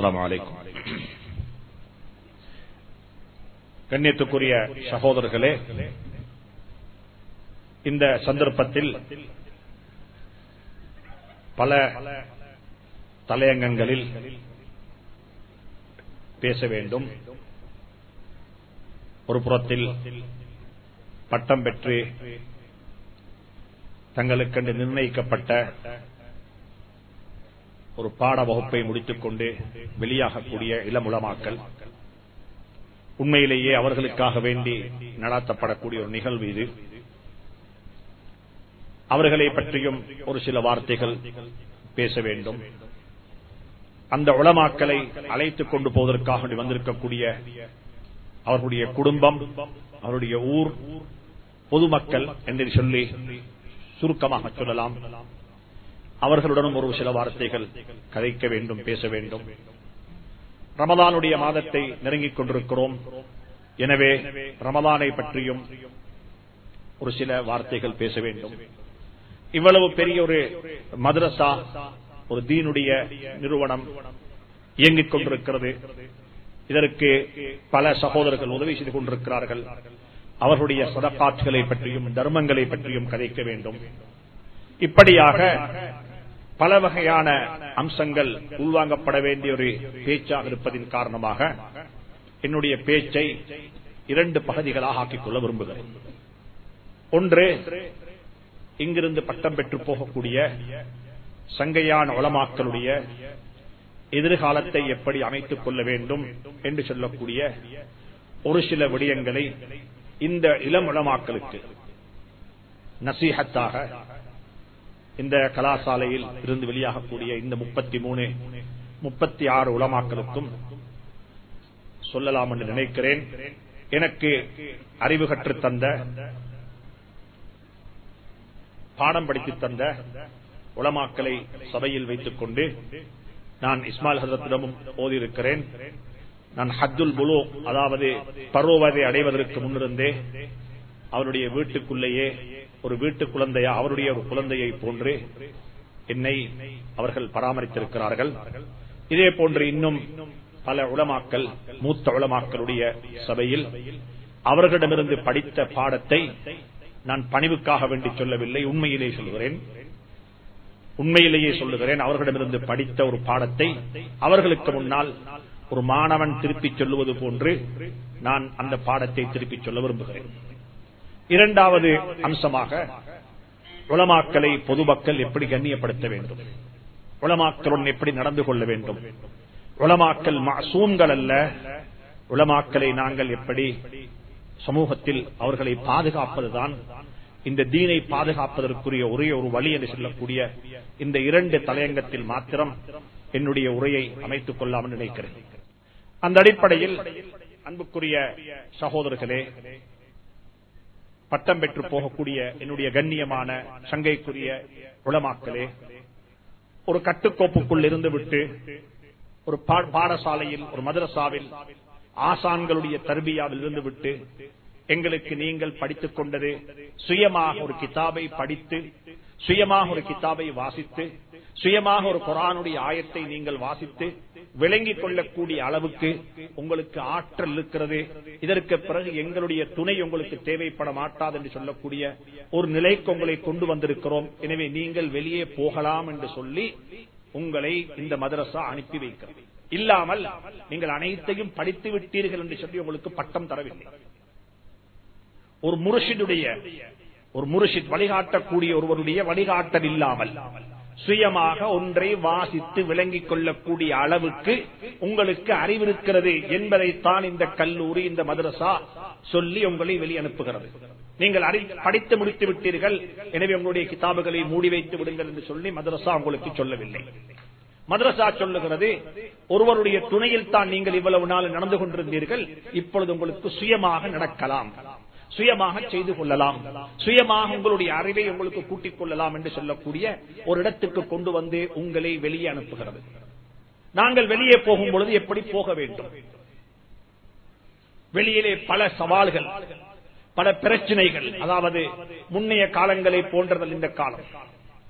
அஸ்லாம் வலைக்கும் கண்ணியத்துக்குரிய சகோதரர்களே இந்த சந்தர்ப்பத்தில் பல தலையங்கங்களில் பேச வேண்டும். ஒரு புறத்தில் பட்டம் பெற்று தங்களுக்கென்று நிர்ணயிக்கப்பட்ட ஒரு பாட வகுப்பை முடித்துக் கொண்டு வெளியாகக்கூடிய இளமுளமாக்கல் உண்மையிலேயே அவர்களுக்காக வேண்டி நடாத்தப்படக்கூடிய ஒரு நிகழ்வு இது. அவர்களை பற்றியும் ஒரு சில வார்த்தைகள் பேச வேண்டும். அந்த உளமாக்களை அழைத்துக் கொண்டு போவதற்காக வேண்டி வந்திருக்கக்கூடிய அவர்களுடைய குடும்பம் அவருடைய ஊர் பொதுமக்கள் என்று சொல்லி சுருக்கமாக சொல்லலாம். அவர்களுடனும் ஒரு சில வார்த்தைகள் கதைக்க வேண்டும் பேச வேண்டும். ரமதானுடைய மாதத்தை நெருங்கிக் கொண்டிருக்கிறோம். எனவே ரமதானை பற்றியும் ஒரு சில வார்த்தைகள் பேச வேண்டும். இவ்வளவு பெரிய ஒரு மதரசா ஒரு தீனுடைய நிறுவனம் இயங்கிக் கொண்டிருக்கிறது. இதற்கு பல சகோதரர்கள் உதவி செய்து கொண்டிருக்கிறார்கள். அவர்களுடைய சதப்பாற்றுகளை பற்றியும் தர்மங்களை பற்றியும் கதைக்க வேண்டும். இப்படியாக பல வகையான அம்சங்கள் உள்வாங்கப்பட வேண்டிய ஒரு பேச்சாக இருப்பதின் காரணமாக என்னுடைய பேச்சை இரண்டு பகுதிகளாக ஆக்கிக் கொள்ள விரும்புகிறேன். ஒன்று இங்கிருந்து பட்டம் பெற்று போகக்கூடிய சங்கையான உளமாக்களுடைய எதிர்காலத்தை எப்படி அமைத்துக் கொள்ள வேண்டும் என்று சொல்லக்கூடிய ஒரு சில விடயங்களை இந்த இளம் உளமாக்களுக்கு நசீகத்தாக இந்த கலாசாலையில் இருந்து வெளியாகக்கூடிய இந்த முப்பத்தி மூணு முப்பத்தி ஆறு உளமாக்களுக்கும் சொல்லலாம் என்று நினைக்கிறேன். எனக்கு அறிவு கற்று தந்த பாடம் படித்து தந்த உளமாக்களை சபையில் வைத்துக் கொண்டு நான் இஸ்மாயில் ஹசரத்திடமும் ஓதியிருக்கிறேன். நான் ஹத்துல் புலோ அதாவது பருவதை அடைவதற்கு முன்னிருந்தே அவருடைய வீட்டுக்குள்ளேயே ஒரு வீட்டு குழந்தையா அவருடைய ஒரு குழந்தையை போன்று என்னை அவர்கள் பராமரித்திருக்கிறார்கள். இதே போன்று இன்னும் பல உளமாக்கல் மூத்த உளமாக்களுடைய சபையில் அவர்களிடமிருந்து படித்த பாடத்தை நான் பணிவுக்காக வேண்டி சொல்லவில்லை உண்மையிலே சொல்கிறேன். உண்மையிலேயே சொல்லுகிறேன் அவர்களிடமிருந்து படித்த ஒரு பாடத்தை அவர்களுக்கு முன்னால் ஒரு மாணவன் திருப்பிச் சொல்லுவது போன்று நான் அந்த பாடத்தை திருப்பிச் சொல்ல விரும்புகிறேன். இரண்டாவது அம்சமாக உளமாக்கலை பொதுமக்கள் எப்படி கண்ணியப்படுத்த வேண்டும்? உளமாக்களுடன் எப்படி நடந்து கொள்ள வேண்டும்? உளமாக்கல் மாசூம்கள் அல்ல. உளமாக்கலை நாங்கள் எப்படி சமூகத்தில் அவர்களை பாதுகாப்பதுதான்? இந்த தீனை பாதுகாப்பதற்குரிய ஒரே ஒரு வழி என்று சொல்லக்கூடிய இந்த இரண்டு தலையங்கத்தில் மாத்திரம் என்னுடைய உரையை அமைத்துக் கொள்ளாமல் நினைக்கிறேன். அந்த அடிப்படையில் அன்புக்குரிய சகோதரர்களே பட்டம் பெற்று போகக்கூடிய என்னுடைய கண்ணியமான சங்கைக்குரிய உளமாக்கலே ஒரு கட்டுக்கோப்புக்குள் இருந்து விட்டு ஒரு பாடசாலையில் ஒரு மதரசாவில் ஆசான்களுடைய தர்பியாவில் இருந்து விட்டு எங்களுக்கு நீங்கள் படித்துக் கொண்டது சுயமாக ஒரு கிதாபை படித்து சுயமாக ஒரு கிதாபை வாசித்து சுயமாக ஒரு குரானுடைய ஆயத்தை நீங்கள் வாசித்து விளங்கிக் கொள்ளக்கூடிய அளவுக்கு உங்களுக்கு ஆற்றல் இருக்கிறது. இதற்கு பிறகு எங்களுடைய துணை உங்களுக்கு தேவைப்பட மாட்டாது என்று சொல்லக்கூடிய ஒரு நிலைக்கு உங்களை கொண்டு வந்திருக்கிறோம். எனவே நீங்கள் வெளியே போகலாம் என்று சொல்லி உங்களை இந்த மதரசா அனுப்பி வைக்கிறது இல்லாமல் நீங்கள் அனைத்தையும் படித்து விட்டீர்கள் என்று சொல்லி உங்களுக்கு பட்டம் தரவில்லை. ஒரு முருஷினுடைய ஒரு முருஷித் வழிகாட்டக்கூடிய ஒருவருடைய வழிகாட்டல் இல்லாமல் சுயமாக ஒன்றை வாசித்து விளங்கிக் கொள்ளக்கூடிய அளவுக்கு உங்களுக்கு அறிவிருக்கிறது என்பதைத்தான் இந்த கல்லூரி இந்த மதரசா சொல்லி உங்களை வெளியனுப்புகிறது. நீங்கள் படித்து முடித்து விட்டீர்கள். எனவே உங்களுடைய கிதாபுகளை மூடி வைத்து விடுங்கள் என்று சொல்லி மதரசா உங்களுக்கு சொல்லவில்லை. மதரசா சொல்லுகிறது ஒருவருடைய துணையில் தான் நீங்கள் இவ்வளவு நாள் நடந்து கொண்டிருந்தீர்கள் இப்பொழுது உங்களுக்கு சுயமாக நடக்கலாம். சுயமாக செய்து கொள்ளலாம். சுயமாக உங்களுடைய அறிவை உங்களுக்கு கூட்டிக் கொள்ளலாம் என்று சொல்லக்கூடிய ஒரு இடத்துக்கு கொண்டு வந்து உங்களை வெளியே அனுப்புகிறது. நாங்கள் வெளியே போகும் பொழுது எப்படி போக வேண்டும்? வெளியிலே பல சவால்கள் பல பிரச்சனைகள் அதாவது முன்னைய காலங்களை போன்றதல் இந்த காலம்.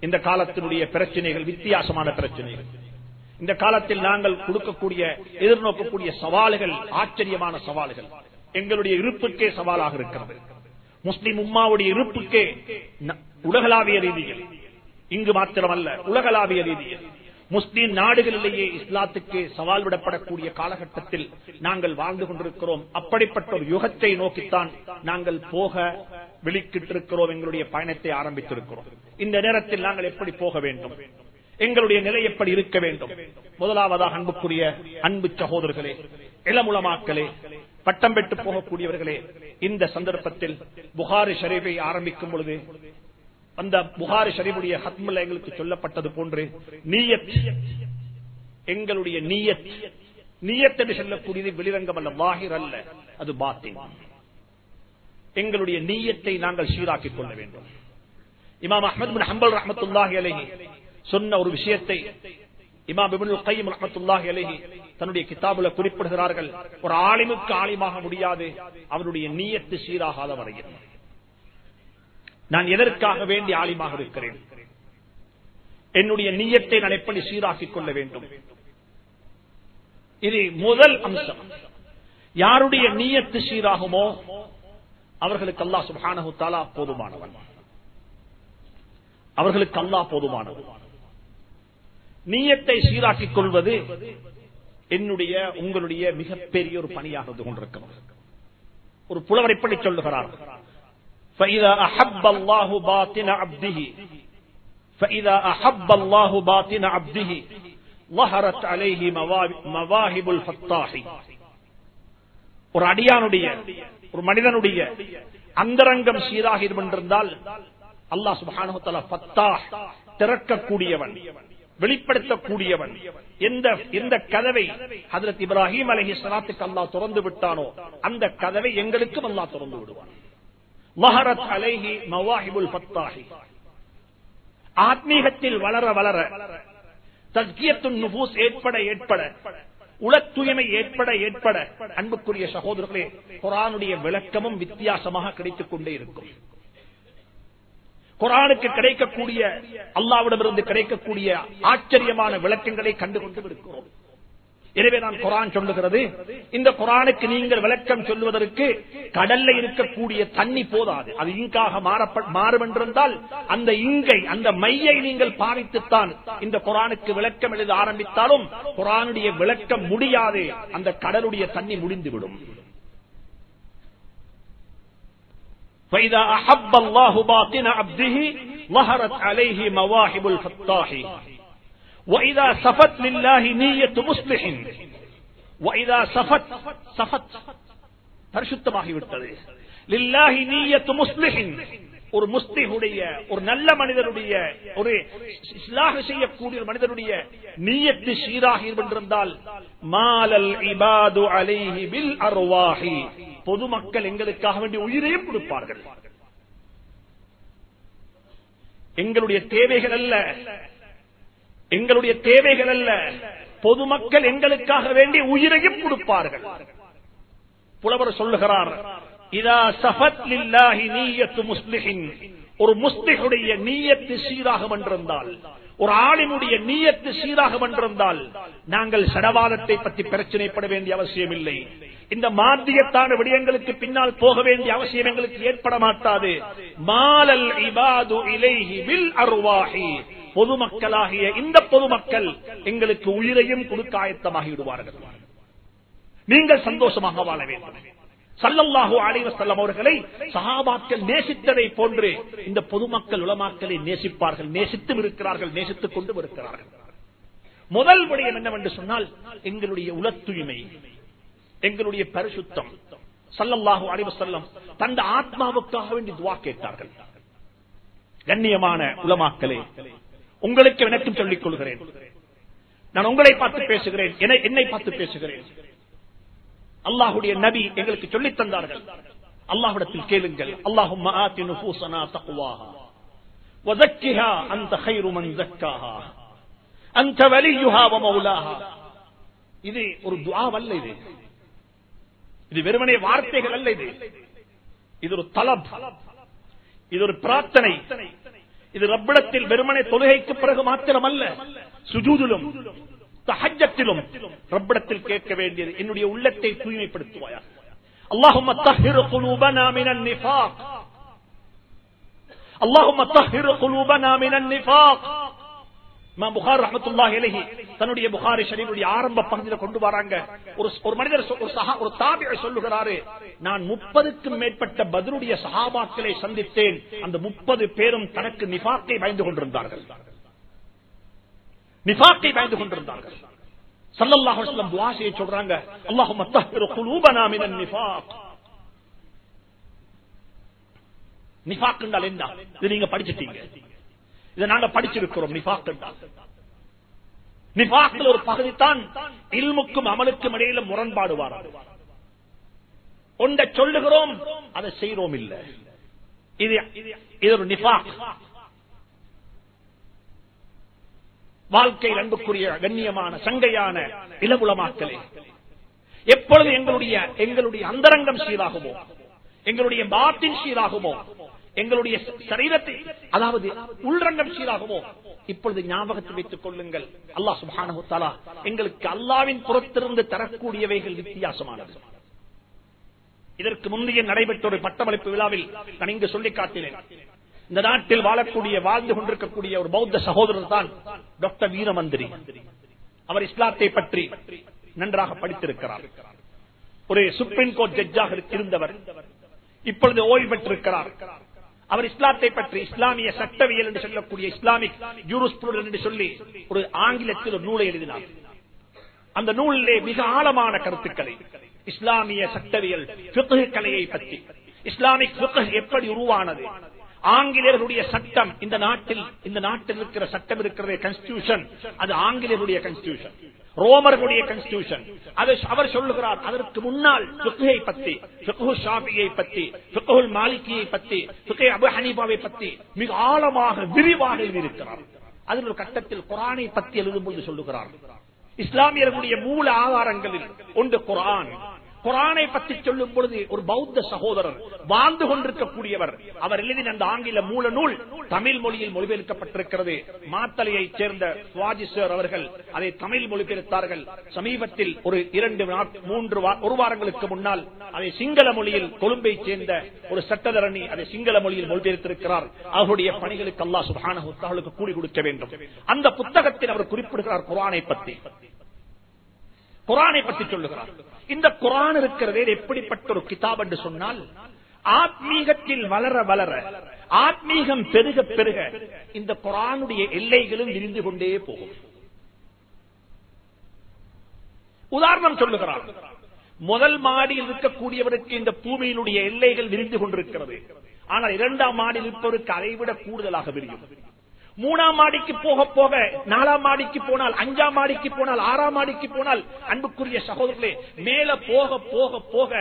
இந்த காலத்தினுடைய பிரச்சனைகள் வித்தியாசமான பிரச்சனைகள். இந்த காலத்தில் நாங்கள் கொடுக்கக்கூடிய எதிர்நோக்கக்கூடிய சவால்கள் ஆச்சரியமான சவால்கள். எங்களுடைய இருப்புக்கே சவாலாக இருக்கிறது. முஸ்லிம் உம்மாவுடைய இருப்புக்கே உலகளாவிய ரீதியில் இங்கு மாத்திரமல்ல உலகளாவிய ரீதியில் முஸ்லீம் நாடுகளிலேயே இஸ்லாத்துக்கு சவால் விடப்படக்கூடிய காலகட்டத்தில் நாங்கள் வாழ்ந்து கொண்டிருக்கிறோம். அப்படிப்பட்ட ஒரு யுகத்தை நோக்கித்தான் நாங்கள் போக வெளிக்கிட்டிருக்கிறோம் எங்களுடைய பயணத்தை ஆரம்பித்திருக்கிறோம். இந்த நேரத்தில் நாங்கள் எப்படி போக வேண்டும்? எங்களுடைய நிலை எப்படி இருக்க வேண்டும்? முதலாவதாக அன்புக்குரிய அன்பு சகோதரர்களே இளமுளமாக்களே பட்டம் பெற்று போகக்கூடியவர்களே இந்த சந்தர்ப்பத்தில் புகாரி ஷரீஃபை ஆரம்பிக்கும் பொழுது அந்த புகாரி ஷரீஃபுடைய ஹத்முல்ல எங்களுக்கு சொல்லப்பட்டது போன்று நீயத் எங்களுடைய நீயத் நீயத் என்று சொல்லக்கூடியது வெளிரங்கம் அல்ல வாகிர் அல்ல அது பாத்தின். எங்களுடைய நீயத்தை நாங்கள் சீராக்கிக் கொள்ள வேண்டும். இமாம் அஹமது பின் ஹம்பல் ரஹமத்துல்லாஹி அலஹி சொன்ன ஒரு விஷயத்தை இமாம் இப்னுல் கையம் ரஹமத்துல்லாஹி அலைஹி தன்னுடைய கிதாபுல குறிப்பிடுகிறார்கள் ஒரு ஆளிமுக்கு ஆளிமாக முடியாது அவருடைய நீயத்து சீராகாத வரையில். நான் எதற்காக வேண்டி ஆளிமாக இருக்கிறேன்? என்னுடைய நீயத்தை நான் எப்படி சீராக்கிக் கொள்ள வேண்டும்? இது முதல் அம்சம். யாருடைய நீயத்து சீராகுமோ அவர்களுக்கு அல்லா சுப்ஹானஹு தஆலா போதுமானவன். அவர்களுக்கு அல்லா போதுமானவன். நீயத்தை சீராக்கிக் கொள்வது என்னுடைய உங்களுடைய மிகப்பெரிய ஒரு பணியாக இருந்து கொண்டிருக்கிறது ஒரு புலவர் இப்படி சொல்லுகிறார் فإذا أحب الله باطن عبده فإذا أحب الله باطن عبده ظهرت عليه مواهب الفتاح ஒரு அடியானுடைய ஒரு மனிதனுடைய அந்தரங்கம் சீராக இருந்திருந்தால் அல்லாஹ் சுபானுத்தல பத்தா திறக்கக்கூடியவன் வெளிப்படுத்தக்கூடியவன் எந்த கதவை ஹதரத் இப்ராஹிம் அலஹி சலாத்துக்கு அல்லா திறந்து விட்டானோ அந்த கதவை எங்களுக்கும் அல்லா திறந்து விடுவான். மஹரத் அலைஹி மவாஹிபுல் பத்தாஹி ஆத்மீகத்தில் வளர வளர தஸ்கியத்துன் நுபூஸ் ஏற்பட ஏற்பட உள தூய்மை ஏற்பட ஏற்பட அன்புக்குரிய சகோதரர்களே குரானுடைய விளக்கமும் வித்தியாசமாக கிடைத்துக் கொண்டே இருக்கும். குரானுக்கு கிடைக்கக்கூடிய அல்லாவிடமிருந்து கிடைக்கக்கூடிய ஆச்சரியமான விளக்கங்களை கண்டுகொண்டு இருக்கிறோம் எனவே நான் குரான் சொல்லுகிறது. இந்த குரானுக்கு நீங்கள் விளக்கம் சொல்லுவதற்கு கடல்ல இருக்கக்கூடிய தண்ணி போதாது. அது இங்காக மாறும் என்றிருந்தால் அந்த இங்கை அந்த மையை நீங்கள் பாவித்துத்தான் இந்த குரானுக்கு விளக்கம் எழுத ஆரம்பித்தாலும் குரானுடைய விளக்கம் முடியாது. அந்த கடலுடைய தண்ணி முடிந்துவிடும். فإذا أحب الله باطن عبده ظهرت عليه مواهب الفتاح وإذا صفت لله نية مصلح وإذا صفت صفت பரிசுத்தமாகிவிட்டது லில்லாஹி நீயத்து முஸ்லிஹின் ஒரு முஸ்லிஹுடைய ஒரு நல்ல மனிதனுடைய ஒரு இஸ்லாக செய்யக்கூடிய மனிதனுடைய நீயத்து சீராக இருந்திருந்தால் மாலல் இபாது அலைஹி பில் அர்வாஹி பொதுமக்கள் எங்களுக்காக வேண்டிய உயிரையும் கொடுப்பார்கள். எங்களுடைய தேவைகள் அல்ல. எங்களுடைய தேவைகள் அல்ல. பொதுமக்கள் எங்களுக்காக வேண்டி உயிரையும் கொடுப்பார்கள். புலவர் சொல்லுகிறார் இதா சஃபத் லில்லாஹி நீயத்து முஸ்லிஹின். ஒரு முஸ்லிஹுடைய நீயத்து சீராக வென்றிருந்தால் ஒரு ஆளினுடைய நீயத்து சீராக வென்றிருந்தால் நாங்கள் சடவாதத்தை பற்றி பிரச்சனைப்பட வேண்டிய அவசியம் இல்லை இந்த மாத்தியத்தான விடயங்களுக்கு பின்னால் போக வேண்டிய அவசியம் எங்களுக்கு ஏற்பட மாட்டாது. மாலல் இபாது இலைஹி வில் பொதுமக்களாகிய இந்த பொதுமக்கள் எங்களுக்கு உயிரையும் கொடுக்க ஆயத்தமாகி விடுவார்கள். நீங்கள் சந்தோஷமாக வாழ வேண்டும். சல்லல்லாஹு அலைவசல்லம் அவர்களை சகாபாக்கள் நேசித்ததை போன்று இந்த பொதுமக்கள் உலமாக்களை நேசிப்பார்கள் நேசித்தும் இருக்கிறார்கள் நேசித்துக் கொண்டும் இருக்கிறார்கள். முதல் விடயம் என்னவென்று சொன்னால் எங்களுடைய உல தூய்மை எங்களுடைய பரிசுத்தம். சல்லல்லாஹு அலிவசல்லம் தந்த ஆத்மாவுக்காக வேண்டி துவா கேட்டார்கள். கண்ணியமான உலமாக்களே உங்களுக்கு எனக்கும் சொல்லிக் கொள்கிறேன். நான் உங்களை பார்த்து பேசுகிறேன் என்னை பார்த்து பேசுகிறேன். அல்லாஹுடைய நபி எங்களுக்கு சொல்லித் தந்தார்கள். அல்லாஹ்விடத்தில் கேளுங்கள். அல்லாஹும் அந்த இது ஒரு துஆவல்ல இது. இது வெறுமனே வார்த்தைகள் அல்ல இது இது ஒரு தலப் இது ஒரு பிரார்த்தனை இது ரப்பிடத்தில் வெறுமனே தொழுகைக்கு பிறகு மாத்திரமல்ல சுஜூதிலும் தஹஜத்திலும் ரப்பிடத்தில் கேட்க வேண்டியது என்னுடைய உள்ளத்தை தூய்மைப்படுத்துவாயா اللهم طهر قلوبنا من النفاق اللهم طهر قلوبنا من النفاق இமாம் புகார் தன்னுடைய புகாரி ஷரீஃபுடைய ஆரம்ப பகுதியில் கொண்டு வராங்க. ஒரு ஒரு மனிதர் ஒரு ஒரு தாபியை சொல்லுகிறாரு நான் முப்பதுக்கும் மேற்பட்ட பதிலுடைய சகாபாக்களை சந்தித்தேன். அந்த முப்பது பேரும் தனக்கு நிபாக்கை பயந்து கொண்டிருந்தார்கள். நிபாக்கை பயந்து கொண்டிருந்தார்கள். சொல்றாங்க நிஃபாக். நிஃபாக் என்றால் என்ன? இது நீங்க படிச்சிட்டீங்க. இதை நாங்க படிச்சிருக்கிறோம் நிஃபாக் என்றால் ஒரு பகுதி தான் இல்முக்கும் அமலுக்கும் இடையில முரண்பாடு வாராது ஒன்றை சொல்லுகிறோம் அதை செய்யறோம் இல்ல. இது இது ஒரு நிஃபாக் வாழ்க்கை அன்புக்குரிய கண்ணியமான சங்கையான இளமுலமாக்களே எப்பொழுது எங்களுடைய எங்களுடைய அந்தரங்கம் சீராகுமோ எங்களுடைய பாட்டின் சீராகுமோ எங்களுடைய சரீரத்தை அதாவது உள்ரங்கம் சீராகுமோ இப்பொழுது ஞாபகத்தை வைத்துக் கொள்ளுங்கள். அல்லாஹ் சுப்ஹானஹு எங்களுக்கு அல்லாவின் புறத்திலிருந்து தரக்கூடியவைகள் வித்தியாசமானது. இதற்கு முந்தைய நடைபெற்ற ஒரு பட்டமளிப்பு விழாவில் நான் இங்கு சொல்லி காட்டினேன். இந்த நாட்டில் வாழக்கூடிய வாழ்ந்து கொண்டிருக்கக்கூடிய ஒரு பௌத்த சகோதரர் தான் டாக்டர் வீரமந்திரி. அவர் இஸ்லாத்தை பற்றி நன்றாக படித்திருக்கிறார். ஒரு சுப்ரீம் கோர்ட் ஜட்ஜாக இருந்தவர். இப்பொழுது ஓய்வு பெற்றிருக்கிறார். அவர் இஸ்லாத்தை பற்றி இஸ்லாமிய சட்டவியல் என்று சொல்லக்கூடிய இஸ்லாமிக் என்று சொல்லி ஒரு ஆங்கிலத்தில் ஒரு நூலை எழுதினார். அந்த நூலிலே மிக ஆழமான கருத்துக்களை இஸ்லாமிய சட்டவியல் கலையை பற்றி இஸ்லாமிக் எப்படி உருவானது ஆங்கிலேயர்களுடைய சட்டம் இந்த நாட்டில் இந்த நாட்டில் இருக்கிற சட்டம் இருக்கிறதே கன்ஸ்டியூஷன் அது ஆங்கிலேயருடைய கன்ஸ்டியூஷன் ரோமர்களுடைய கான்ஸ்டிடியூஷன் அதை அவர் சொல்லுகிறார் அதற்கு முன்னால் சுக்குகை பத்தி ஃபிக்ஹு ஷாபியை பத்தி ஃபிக்ஹுல் மாலிகியை பத்தி சுக்கை அபு ஹனீபாவை பத்தி மிக ஆழமாக விரிவாக இருக்கிறார் அதில் ஒரு கட்டத்தில் குரானை பற்றி எழுதும்போது சொல்லுகிறார். இஸ்லாமியர்களுடைய மூல ஆதாரங்களில் ஒன்று குரான் குரானை பற்றி சொல்லும் பொழுது ஒரு பௌத்த சகோதரர் வாழ்ந்து கொண்டிருக்கக்கூடியவர். அவர் எழுதின அந்த ஆங்கில மூல நூல் தமிழ் மொழியில் மொழிபெயர்க்கப்பட்டிருக்கிறது. மாத்தலையை சேர்ந்த சுவாஜி சார் அவர்கள் அதை தமிழ் மொழிபெயர்த்தார்கள். சமீபத்தில் ஒரு இரண்டு மூன்று வா- ஒரு வாரங்களுக்கு முன்னால் அதை சிங்கள மொழியில் கொழும்பை சேர்ந்த ஒரு சட்டத்தரணி அதை சிங்கள மொழியில் மொழிபெயர்த்திருக்கிறார். அவருடைய பணிகளுக்கு அல்லா சுப்ஹானஹு கூடி கூலி கொடுக்க வேண்டும். அந்த புத்தகத்தில் அவர் குறிப்பிடுகிறார் குரானை பற்றி குரானை பற்றி சொல்லுகிறார். இந்த குரான் இருக்கிறதே எப்படிப்பட்ட ஒரு கிதாப் என்று சொன்னால் ஆத்மீகத்தில் வளர வளர ஆத்மீகம் பெருக பெருக இந்த குரானுடைய எல்லைகளும் விரிந்து கொண்டே போகும். உதாரணம் சொல்லுகிறார். முதல் மாடியில் இருக்கக்கூடியவருக்கு இந்த பூமியினுடைய எல்லைகள் விரிந்து கொண்டிருக்கிறது. ஆனால் இரண்டாம் மாடியில் இருப்பவருக்கு அதைவிட கூடுதலாக விரியும். மூணாம் மாடிக்கு போக போக நாலாம் மாடிக்கு போனால் அஞ்சாம் மாடிக்கு போனால் ஆறாம் மாடிக்கு போனால் அன்புக்குரிய சகோதரர்களே மேல போக போக போக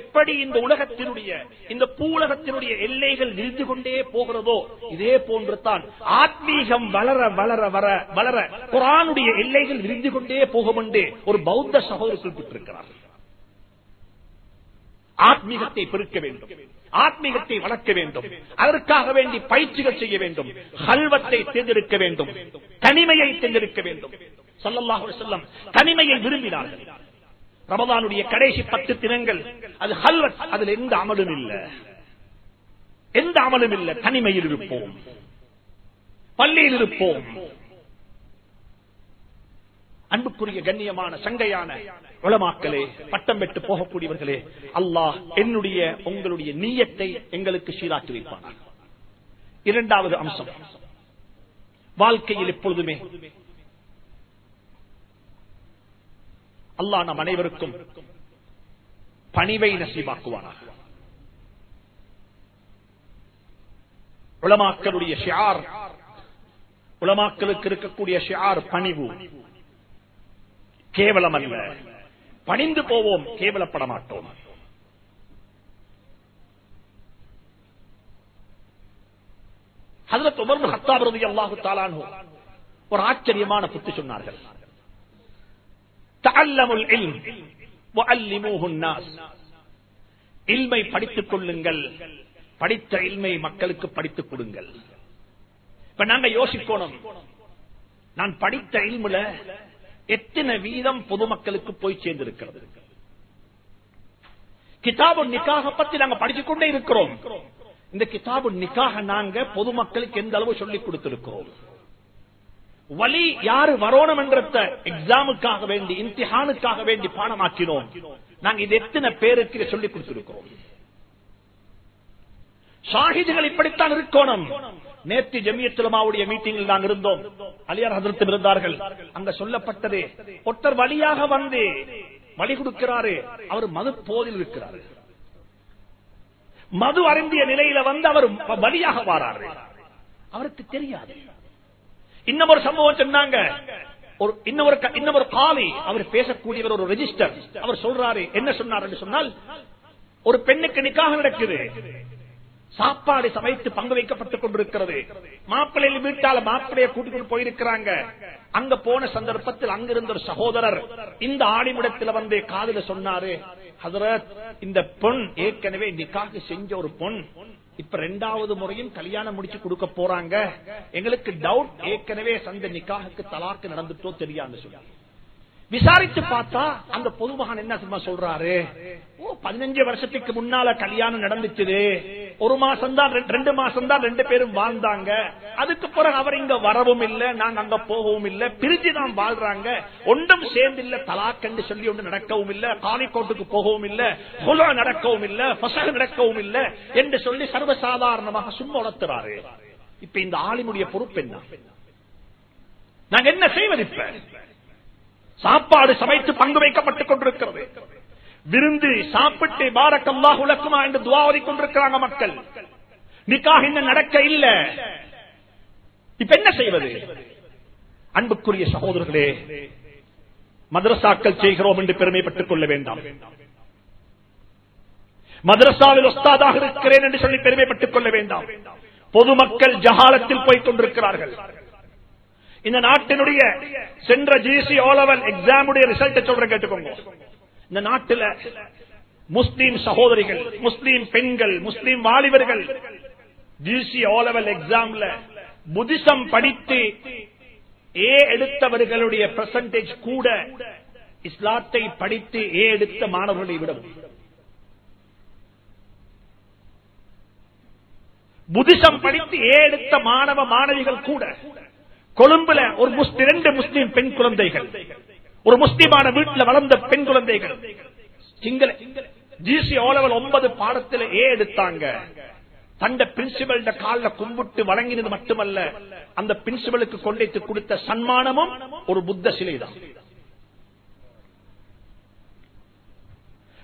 எப்படி இந்த உலகத்தினுடைய இந்த பூலகத்தினுடைய எல்லைகள் விரிந்து கொண்டே போகிறதோ இதே போன்று தான் ஆத்மீகம் வளர வளர வர வளர குரானுடைய எல்லைகள் விரிந்து கொண்டே போகும் என்று ஒரு பௌத்த சகோதரர் குறிப்பிட்டிருக்கிறார். ஆத்மீகத்தை பெருக்க வேண்டும். ஆத்மீகத்தை வளர்க்க வேண்டும். அதற்காக வேண்டி பயிற்சிகள் செய்ய வேண்டும். ஹல்வத்தை தேர்ந்தெடுக்க வேண்டும். தனிமையை தேர்ந்தெடுக்க வேண்டும். ஸல்லல்லாஹு அலைஹி தனிமையை விரும்பினார்கள். ரமதானுடைய கடைசி பத்து தினங்கள் அது ஹல்வத் அதில் எந்த அமலும் இல்ல. எந்த அமலும் இல்ல. தனிமையில் இருப்போம். பள்ளியில் இருப்போம். அன்புக்குரிய கண்ணியமான சங்கையான உளமாக்களே பட்டம் பெற்று போகக்கூடியவர்களே அல்லாஹ் என்னுடைய உங்களுடைய நீயத்தை எங்களுக்கு சீராக்கி வைப்பானார் இரண்டாவது அம்சம். வாழ்க்கையில் எப்பொழுதுமே அல்லாஹ் நம் அனைவருக்கும் பணிவை நசீபாக்குவானார் உளமாக்களுடைய ஷியார் உளமாக்களுக்கு இருக்கக்கூடிய ஷியார் பணிவு. கேவலம் அல்ல பணிந்து போவோம் கேவலப்பட மாட்டோம் அதில் தொடர்ந்து ஹத்தாபிரதி அல்லாஹு தாலானோ ஒரு ஆச்சரியமான புத்தி சொன்னார்கள். இல்மை படித்துக் கொள்ளுங்கள். படித்த இல்மை மக்களுக்கு படித்துக் கொடுங்கள். இப்ப நாங்க யோசிக்கணும். நான் படித்த இல்முல எத்தனை வீதம் பொதுமக்களுக்கு போய் சேர்ந்திருக்கிறது? கிதாபு நிக்காக பத்தி நாங்க படிச்சு கொண்டே இருக்கிறோம். இந்த கிதாபு நிக்காக நாங்க பொதுமக்களுக்கு எந்த அளவு சொல்லிக் கொடுத்திருக்கிறோம்? வழி யாரு வரோணம் என்ற எக்ஸாமுக்காக வேண்டி இம்திஹானுக்காக வேண்டி பாடமாக்கினோம். நாங்க இது எத்தனை பேருக்கு சொல்லிக் கொடுத்திருக்கிறோம்? சாகிதிகள் இப்படித்தான் இருக்கணும். நேற்று ஜமியத்துலமாவுடைய மீட்டிங்கில் நாங்கள் இருந்தோம். அலியார் ஹதரத்தில் இருந்தார்கள். அங்க சொல்லப்பட்டது ஒருத்தர் வழியாக வந்து வழி கொடுக்கிறாரு அவர் மது போதில் இருக்கிறாரு. மது அருந்திய நிலையில வந்து அவர் வழியாக வாராரு. அவருக்கு தெரியாது. இன்னும் ஒரு சம்பவம் சொன்னாங்க. ஒரு இன்னொரு இன்னொரு காலி அவர் பேசக்கூடியவர் ஒரு ரெஜிஸ்டர் அவர் சொல்றாரு என்ன சொன்னார் சொன்னால் ஒரு பெண்ணுக்கு நிக்காக நடக்குது. சாப்பாடு சமைத்து பங்கு வைக்கப்பட்டுக் கொண்டிருக்கிறது. மாப்பிள்ளையில் வீட்டால மாப்பிள்ளைய கூட்டிட்டு போயிருக்கிறாங்க. அங்க போன சந்தர்ப்பத்தில் அங்கிருந்த ஒரு சகோதரர் இந்த ஆடிமிடத்தில் வந்து காதல சொன்னாரு ஹசரத் இந்த பொன் ஏற்கனவே நிக்காக செஞ்ச ஒரு பொன். இப்ப ரெண்டாவது முறையும் கல்யாணம் முடிச்சு கொடுக்க போறாங்க. எங்களுக்கு டவுட் ஏற்கனவே சந்த நிக்காக்கு தலாக்கு நடந்துட்டோ தெரியாது சொல்லி. விசாரித்து பார்த்தா அந்த பொதுமகன் என்ன சும்மா சொல்றாரு? ஓ பதினஞ்சு வருஷத்துக்கு முன்னால கல்யாணம் நடந்துச்சு ஒரு மாசம் தான் ரெண்டு மாசம் தான் ரெண்டு பேரும் வாழ்ந்தாங்க. அதுக்கு பிறகு அவர் இங்க வரவும் இல்ல நாங்க அங்க போகவும் இல்ல பிரிஞ்சு தான் வாழ்றாங்க. ஒன்றும் சேர்ந்து இல்ல தலாக்கண்டு சொல்லி ஒன்று நடக்கவும் இல்ல காலிக்கோட்டுக்கு போகவும் இல்லை குலா நடக்கவும் இல்ல பசக நடக்கவும் இல்ல என்று சொல்லி சர்வசாதாரணமாக சும்மா உணர்த்துறாரு இப்ப இந்த ஆளினுடைய பொறுப்பு என்ன? நாங்க என்ன செய்வது இப்ப? சாப்பாடு சமைத்து பங்கு வைக்கப்பட்டுக் கொண்டிருக்கிறது. விருந்து சாப்பிட்டு பாரக்கல்லா உலக்குமா என்று துவாவதி கொண்டிருக்கிறாங்க மக்கள். நிக்காக இன்னும் நடக்க இல்ல. இப்ப என்ன செய்வது? அன்புக்குரிய சகோதரர்களே மதரசாக்கள் செய்கிறோம் என்று பெருமைப்பட்டுக் கொள்ள வேண்டாம். மதரசாவில் ஒஸ்தாதாக இருக்கிறேன் என்று சொல்லி பெருமைப்பட்டுக் கொள்ள வேண்டாம். பொதுமக்கள் ஜகாலத்தில் போய்க் கொண்டிருக்கிறார்கள். இந்த நாட்டினுடைய சென்ற ஜிசி ஓலவல் எக்ஸாமுடைய ரிசல்ட் சொல்ற கேட்டுக்கோங்க. இந்த நாட்டில் முஸ்லீம் சகோதரிகள் முஸ்லீம் பெண்கள் முஸ்லீம் வாலிபர்கள் ஜிசி ஓலவல் எக்ஸாம்ல புதிசம் படித்து ஏ எடுத்தவர்களுடைய பெர்சன்டேஜ் கூட இஸ்லாத்தை படித்து ஏ எடுத்த மாணவர்களை விடவும். புதிசம் படித்து ஏ எடுத்த மாணவ மாணவிகள் கூட கொழும்புல ஒரு இரண்டு முஸ்லீம் பெண் குழந்தைகள். ஒரு முஸ்லீமான வீட்டில் வளர்ந்த பெண் குழந்தைகள். சிங்கள ஜிசி ஓலவல் ஒன்பது பாடத்தில் ஏ எடுத்தாங்க. தந்த பிரின்சிபல் கால கும்பிட்டு வழங்கினது மட்டுமல்ல அந்த பிரின்சிபலுக்கு கொண்டைத்து கொடுத்த சன்மானமும் ஒரு புத்த சிலைதான்.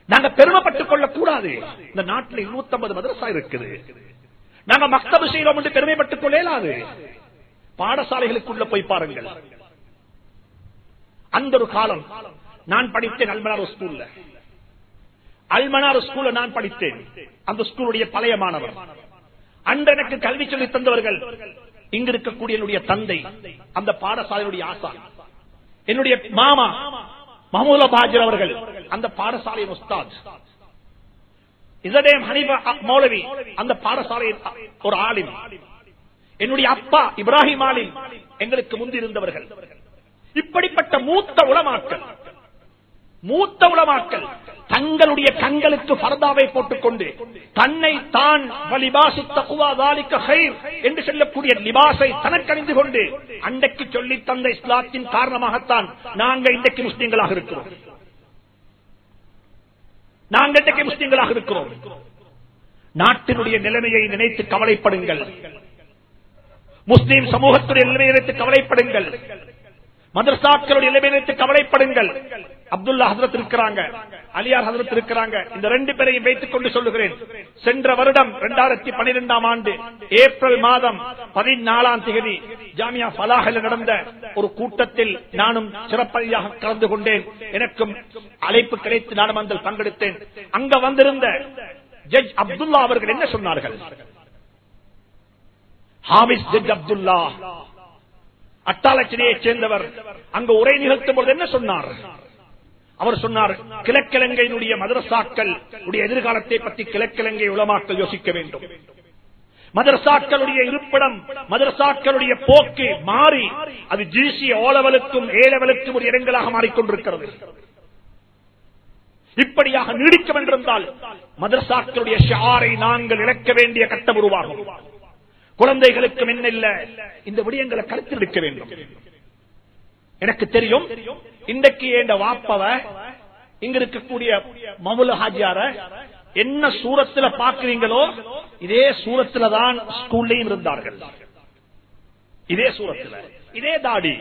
நாங்க பெருமைப்பட்டுக் கொள்ளக் கூடாது இந்த நாட்டில் இருநூத்தி ஐம்பது மதரசா இருக்குது. நாங்க மக்தபு செய்யறோம் என்று பெருமைப்பட்டுக் கொள்ளலாது. பாடசாலைகளுக்குள்ள போய் பாருங்கள். அந்த ஒரு காலம் நான் படித்தேன் அல்மனார் ஸ்கூல்ல. அல்மனார் ஸ்கூல்ல நான் படித்தேன். அந்த ஸ்கூலுடைய பழைய மாணவர். அன்று எனக்கு கல்வி சொல்லி தந்தவர்கள் இங்க இருக்கக்கூடிய என்னுடைய தந்தை அந்த பாடசாலையுடைய ஆசா. என்னுடைய மாமா மஹமூல பாஜர் அவர்கள் அந்த பாடசாலையின் உஸ்தாத். இசடேம் ஹனிபா மௌலவி அந்த பாடசாலையின் ஒரு ஆளின் என்னுடைய அப்பா இப்ராஹிம் அலி எங்களுக்கு முந்திருந்தவர்கள் இப்படிப்பட்ட மூத்த உளமாக்கல் மூத்த உளமாக்கல் தங்களுடைய கண்களுக்கு பரதாவை போட்டுக்கொண்டு தன்னை தான் என்று சொல்லக்கூடிய லிபாசை தனக்கணிந்து கொண்டு அண்டைக்கு சொல்லி தந்த இஸ்லாத்தின் காரணமாகத்தான் நாங்கள் இன்றைக்கு முஸ்லீம்களாக இருக்கிறோம். நாங்கள் இன்றைக்கு முஸ்லீம்களாக இருக்கிறோம். நாட்டினுடைய நிலைமையை நினைத்து கவலைப்படுங்கள். முஸ்லீம் சமூகத்துடைய நிலைமை நினைத்து கவலைப்படுங்கள். மதரசாக்களுடைய நிலைமை நினைத்து கவலைப்படுங்கள். அப்துல்லா ஹசரத் இருக்கிறாங்க. அலியார் ஹசரத் இருக்கிறாங்க. இந்த ரெண்டு பேரையும் வைத்துக் கொண்டு சொல்லுகிறேன். சென்ற வருடம் இரண்டாயிரத்தி பனிரெண்டாம் ஆண்டு ஏப்ரல் மாதம் பதினாலாம் தேதி ஜாமியா பலாஹில் நடந்த ஒரு கூட்டத்தில் நானும் சிறப்பதியாக கலந்து கொண்டேன். எனக்கும் அழைப்பு கிடைத்து நானும் அதில் பங்கெடுத்தேன். அங்க வந்திருந்த ஜட்ஜ் அப்துல்லா அவர்கள் என்ன சொன்னார்கள்? ஹாமிஸ் ஜட்ஜ் அப்துல்லா. அட்டாளச்சினையை சேர்ந்தவர். அங்கு உரை நிகழ்த்தும் போது என்ன சொன்னார்? அவர் சொன்னார் கிழக்கிழங்கையினுடைய மதரசாக்கள் உடைய எதிர்காலத்தை பற்றி கிழக்கிழங்கை உளமாக்கல் யோசிக்க வேண்டும். மதரசாக்களுடைய இருப்பிடம் மதரசாக்களுடைய போக்கு மாறி அது ஜிசி ஓலவலுக்கும் ஏலவலுக்கும் ஒரு இடங்களாக மாறிக்கொண்டிருக்கிறது. இப்படியாக நீடிக்க வேண்டிருந்தால் மதரசாக்களுடைய ஷாரை நாங்கள் இழக்க வேண்டிய கட்டம் உருவாகும். குழந்தைகளுக்கும் என்ன இல்ல. இந்த விடயங்களை கருத்தில் எடுக்க வேண்டும். எனக்கு தெரியும் இன்றைக்கு என்ற வாப்பவ இங்க இருக்கக்கூடிய மமுல ஹாஜியார என்ன சூரத்துல பாக்குறீங்களோ இதே சூரத்துல தான் ஸ்கூல்லையும் இருந்தார்கள். இதே சூரத்துல. இதே தாடி.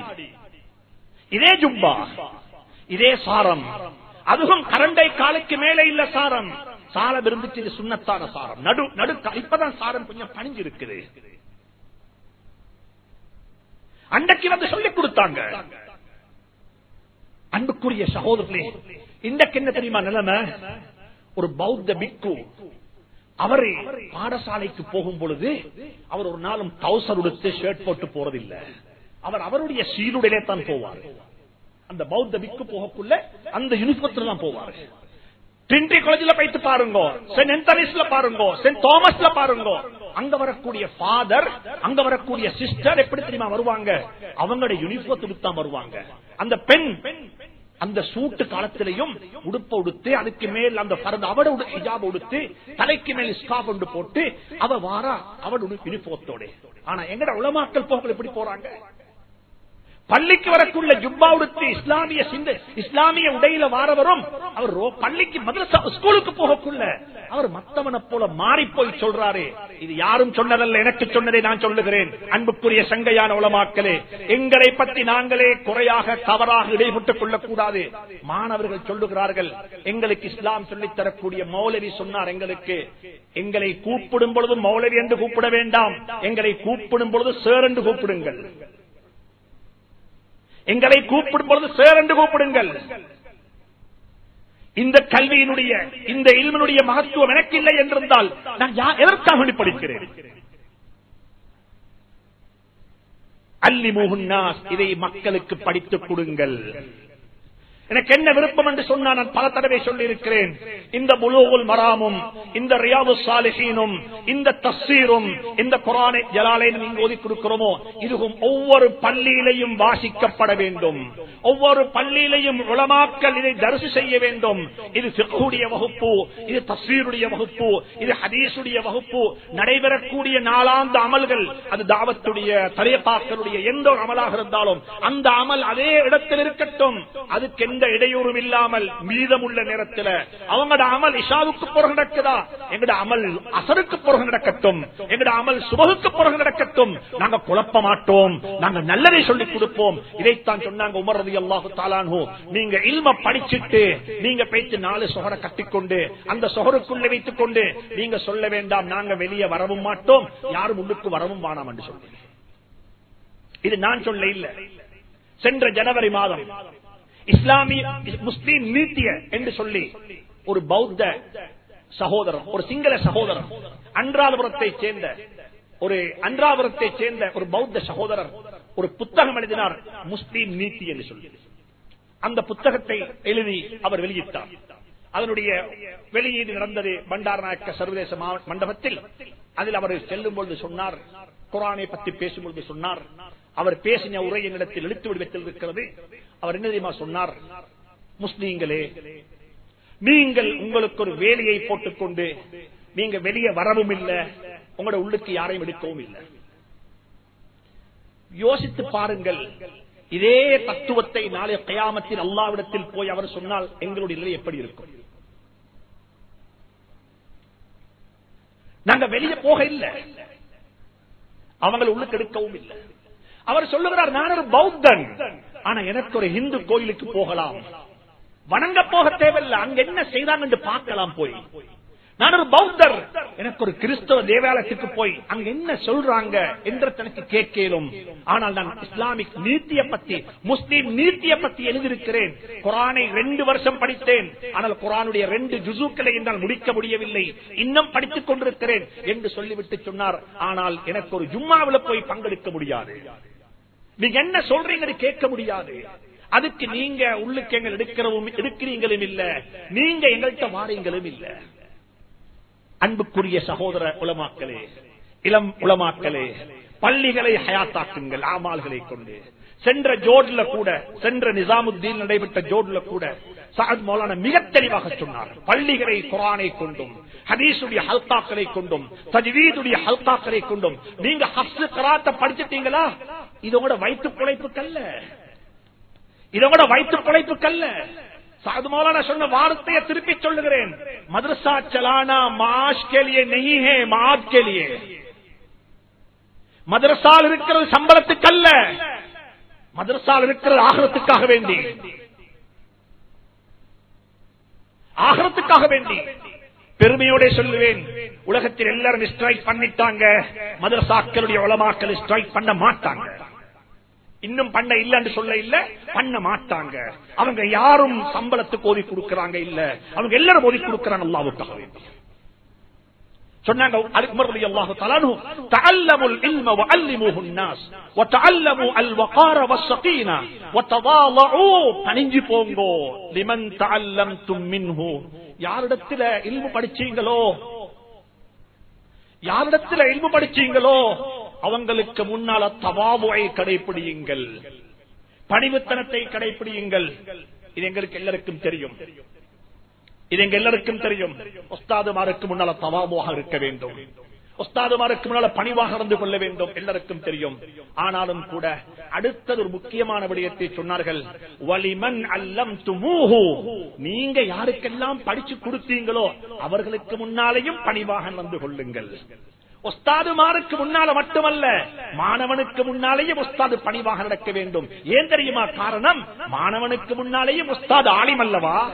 இதே ஜும்பா. இதே சாரம். அதுவும் கரண்டை காலுக்கு மேலே இல்ல சாரம். சாரம் இருந்துச்சு இது சுண்ணத்தான சாரம். நடு நடுக்க இப்பதான் சாரம் கொஞ்சம் பணிஞ்சு இருக்குது அன்றைக்கு வந்து சொல்லிக் கொடுத்தாங்க. அன்புக்குரிய சகோதரர்களே இன்றைக்கு என்ன தெரியுமா நிலைமை? ஒரு பௌத்த பிக்கு அவரு பாடசாலைக்கு போகும் பொழுது அவர் ஒரு நாளும் டவுசர் உடுத்து ஷர்ட் போட்டு போறதில்லை. அவர் அவருடைய சீருடையிலே தான் போவார். அந்த பௌத்த பிக்கு போகக்குள்ள அந்த யூனிஃபார்ம்ல தான் போவார். ட்ரினிட்டி காலேஜ்ல போயிட்டு பாருங்க. சென்ட் என்டனிஸ்ல பாருங்க. சென்ட் தாமஸ்ல பாருங்க. அங்க வரக்கூடிய ஃபாதர் அங்க வரக்கூடிய சிஸ்டர் எப்படி தெரியுமா வருவாங்க? அவங்களோட யூனிஃபார்ம் தான் வருவாங்க. அந்த பெண் அந்த சூட்டு காலத்திலையும் உடுப்ப உடுத்து அதுக்கு மேல் அந்த பரந்த அவட ஹிஜாப் உடுத்து தலைக்கு மேல் ஸ்காப் ஒன்று போட்டு அவ வாரா அவள் யூனிஃபார்த்தோட ஆனா எங்கட உளமாக்கல் போக்கள் எப்படி போறாங்க? பள்ளிக்கு வரக்குள்ள ஜுப்பா உடுத்து இஸ்லாமிய சிந்து இஸ்லாமிய உடையில வாரவரும் அவர் பள்ளிக்கு மதரசா ஸ்கூலுக்கு போகக்குள்ள அவர் மத்தவனை போல மாறி போய் சொல்றாரு. இது யாரும் சொன்னதல்ல எனக்கு சொன்னதை நான் சொல்லுகிறேன். அன்புக்குரிய சங்கையான உளமாக்கலே எங்களை பற்றி நாங்களே குறையாக தவறாக இடைபட்டுக் கொள்ளக்கூடாது. மாணவர்கள் சொல்லுகிறார்கள் எங்களுக்கு இஸ்லாம் சொல்லித் தரக்கூடிய மௌலவி சொன்னார் எங்களுக்கு. எங்களை கூப்பிடும் பொழுது மௌலவி என்று கூப்பிட வேண்டாம். எங்களை கூப்பிடும் பொழுது சேர் என்று கூப்பிடுங்கள். எங்களை கூப்பிடும் பொழுது சேர் என்று கூப்பிடுங்கள். இந்த கல்வியினுடைய இந்த இல்மனுடைய மகத்துவம் எனக்கு இல்லை என்றிருந்தால் நான் எதற்காக படிக்கிறேன்? அல்லி மோகன்னாஸ் இதை மக்களுக்கு படித்துக் கொடுங்கள். எனக்கு என்ன விருப்பம் என்று சொன்னா நான் பல தடவை சொல்லியிருக்கிறேன். இந்த புலூகுல் மராமும் இந்த ரியாது சாலிஹீனும் இந்த தஸ்ஸீரும் இந்த குரானை ஜலாலையும் இங்கு ஓதி கொடுக்கிறோமோ இதுவும் ஒவ்வொரு பள்ளியிலையும் வாசிக்கப்பட வேண்டும். ஒவ்வொரு பள்ளியிலையும் உளமாக்கல் இதை தரிசு செய்ய வேண்டும். இது சிக்குடைய வகுப்பு இது தஸ்வீருடைய வகுப்பு இது ஹதீசுடைய வகுப்பு. நடைபெறக்கூடிய நாளாந்த அமல்கள் அது தாவத்துடைய தலையப்பாக்களுடைய எந்த ஒரு அமலாக இருந்தாலும் அந்த அமல் அதே இடத்தில் இருக்கட்டும். அதுக்கு எந்த இடையூறும் இல்லாமல் மீதமுள்ள நேரத்தில் அவங்களோட அமல் இஷாவுக்கு பிறகு நடக்குதா? எங்கட அமல் அசருக்கு பிறகு நடக்கட்டும். எங்கட அமல் சுபகுக்கு பிறகு நடக்கட்டும். நாங்க குழப்ப மாட்டோம். நாங்க நல்லதை சொல்லிக் கொடுப்போம். இதைத்தான் சொன்னாங்க உமர் உமரது அல்லாஹு தாலானு நீங்க இல்ம படிச்சுட்டு நீங்க பேச்சு நாலு சொகரை கட்டிக்கொண்டு அந்த சொகருக்குள்ளே வைத்துக் கொண்டு நீங்க சொல்ல வேண்டாம். நாங்க வெளியே வரவும் மாட்டோம். யாரும் உள்ளுக்கு வரவும் வானாம் என்று சொல்லுங்க இது நான் சொல்ல இல்ல. சென்ற ஜனவரி மாதம் இஸ்லாமிய முஸ்லீம் நீத்திய என்று சொல்லி ஒரு பௌத்த சகோதரன் ஒரு சிங்கள சகோதரன் அன்றாபுரத்தை சேர்ந்த ஒரு அன்றாபுரத்தை சேர்ந்த ஒரு பௌத்த சகோதரர் ஒரு புத்தகம் எழுதினார் முஸ்லீம் நீத்தி என்று சொல்லி. அந்த புத்தகத்தை எழுதி அவர் வெளியிட்டார். அதனுடைய வெளியீடு நடந்தது பண்டாரநாயக்க சர்வதேச மண்டபத்தில். அதில் அவர் செல்லும் பொழுது சொன்னார் குரானை பற்றி பேசும்பொழுது சொன்னார். அவர் பேசின உரை என்னிடத்தில் எழுத்து வடிவத்தில் இருக்கிறது. அவர் என்ன தெரியுமா சொன்னார்? முஸ்லீம்களே நீங்கள் உங்களுக்கு ஒரு வேலையை போட்டுக்கொண்டு நீங்க வெளியே வரவும் இல்லை உங்களோட உள்ளுக்கு யாரையும் எடுக்கவும் இல்லை. யோசித்து பாருங்கள் இதே தத்துவத்தை நாளைய கயாமத்தில் அல்லாவிடத்தில் போய் அவர் சொன்னால் எங்களுடைய நிலை எப்படி இருக்கும்? நாங்க வெளியே போக இல்லை அவங்களை உள்ளுக்கு எடுக்கவும் இல்லை. அவர் சொல்லுகிறார் நான் ஒரு பௌத்தன் ஆனா எனக்கு ஒரு இந்து கோயிலுக்கு போகலாம். வணங்க போக தேவையில்லை. அங்க என்ன செய்தாங்க என்று பார்க்கலாம் போய். நான் ஒரு பௌத்தர். எனக்கு ஒரு கிறிஸ்தவ தேவாலயத்துக்கு போய் அங்க என்ன சொல்றாங்க என்று தனக்கு கேட்கலும். ஆனால் நான் இஸ்லாமிக் நீத்திய பத்தி முஸ்லீம் நீத்திய பத்தி எழுதியிருக்கிறேன். குரானை ரெண்டு வருஷம் படித்தேன். ஆனால் குரானுடைய ரெண்டு ஜுசுக்களை என்னால் முடிக்க முடியவில்லை. இன்னும் படித்துக் கொண்டிருக்கிறேன் என்று சொல்லிவிட்டு சொன்னார். ஆனால் எனக்கு ஒரு ஜும்மாவில் போய் பங்கெடுக்க முடியாது. நீங்க என்ன சொல்றீங்கன்னு கேட்க முடியாது. அதுக்கு நீங்க உள்ளுக்கு எங்கள் எடுக்கிறவும் எடுக்கிறீங்களும் இல்ல. நீங்க எங்கள்கிட்ட வாரீங்களும் இல்ல. அன்புக்குரிய சகோதர உலமாக்களே இளம் உலமாக்களே பள்ளிகளை ஹயாத்தாக்குங்கள் ஆமால்களை கொண்டு. சென்ற ஜோட்ல கூட சென்ற நிசாமுத்தீன் நடைபெற்ற ஜோட்ல கூட சாத் மௌலான மிக தெளிவாக சொன்னார். பள்ளிகளை குரானை கொண்டும் ஹதீசுடைய ஹல்தாக்களை கொண்டும் சஜிவீதுடைய ஹல்தாக்களை கொண்டும் நீங்க ஹஸ்து கராத்த படிச்சிட்டீங்களா? இதோட வயிற்று பிழைப்புக்கல்ல. இதோட வயிற்று பிழைப்புக்கல்ல. சாது மௌலானா சொன்ன வார்த்தையை திருப்பி சொல்லுகிறேன். மதரசா சலானா மாஷ் கேலியே நெய் ஹே மாத் கேலியே மதரசால் இருக்கிறது சம்பளத்துக்கல்ல. மதரசால் இருக்கிறது ஆகரத்துக்காக வேண்டி. ஆகரத்துக்காக வேண்டி. பெருமையோட சொல்லுவேன். உலகத்தில் எல்லாரும் ஸ்ட்ரைக் பண்ணிட்டாங்க. மதரசாக்களுடைய உலமாக்கள் ஸ்ட்ரைக் பண்ண மாட்டாங்க. இன்னும் பண்ண இல்லன்னு சொல்ல இல்ல. பண்ண மாட்டாங்க. அவங்க யாரும் சம்பளத்துக்கு ஓதி கொடுக்கறாங்க இல்ல. அவங்க எல்லாரும் ஓதி கொடுக்கறாங்க அல்லாவுக்காக சொன்னாங்க பணிஞ்சு போங்கோ லிமன் தல்லம் தும்மின்ஹூ யாரிடத்துல இல்மு படிச்சீங்களோ? யாரிடத்துல இல்மு படிச்சீங்களோ? அவங்களுக்கு முன்னால தவாபுவை கடைபிடியுங்கள் பணிவுத்தனத்தை கடைபிடியுங்கள் இது எங்களுக்கு எல்லாருக்கும் தெரியும். இது எங்க எல்லாருக்கும் தெரியும். ஒஸ்தாதுமாருக்கு முன்னால தவாபுவாக இருக்க வேண்டும். ஒஸ்தாதுமாருக்கு முன்னால பணிவாக நடந்து கொள்ள வேண்டும். எல்லாருக்கும் தெரியும். ஆனாலும் கூட அடுத்தது ஒரு முக்கியமான விடயத்தை சொன்னார்கள். வலிமன் அல்லம் துமூஹு நீங்க யாருக்கெல்லாம் படிச்சு கொடுத்தீங்களோ அவர்களுக்கு முன்னாலேயும் பணிவாக நடந்து கொள்ளுங்கள். உஸ்தாதுமாருக்கு முன்னால மட்டுமல்ல மாணவனுக்கு முன்னாலேயே உஸ்தாது பணிவாக நடக்க வேண்டும். ஏன் தெரியுமா காரணம்? மாணவனுக்கு முன்னாலேயே உஸ்தாது ஆலிம் அல்லவா?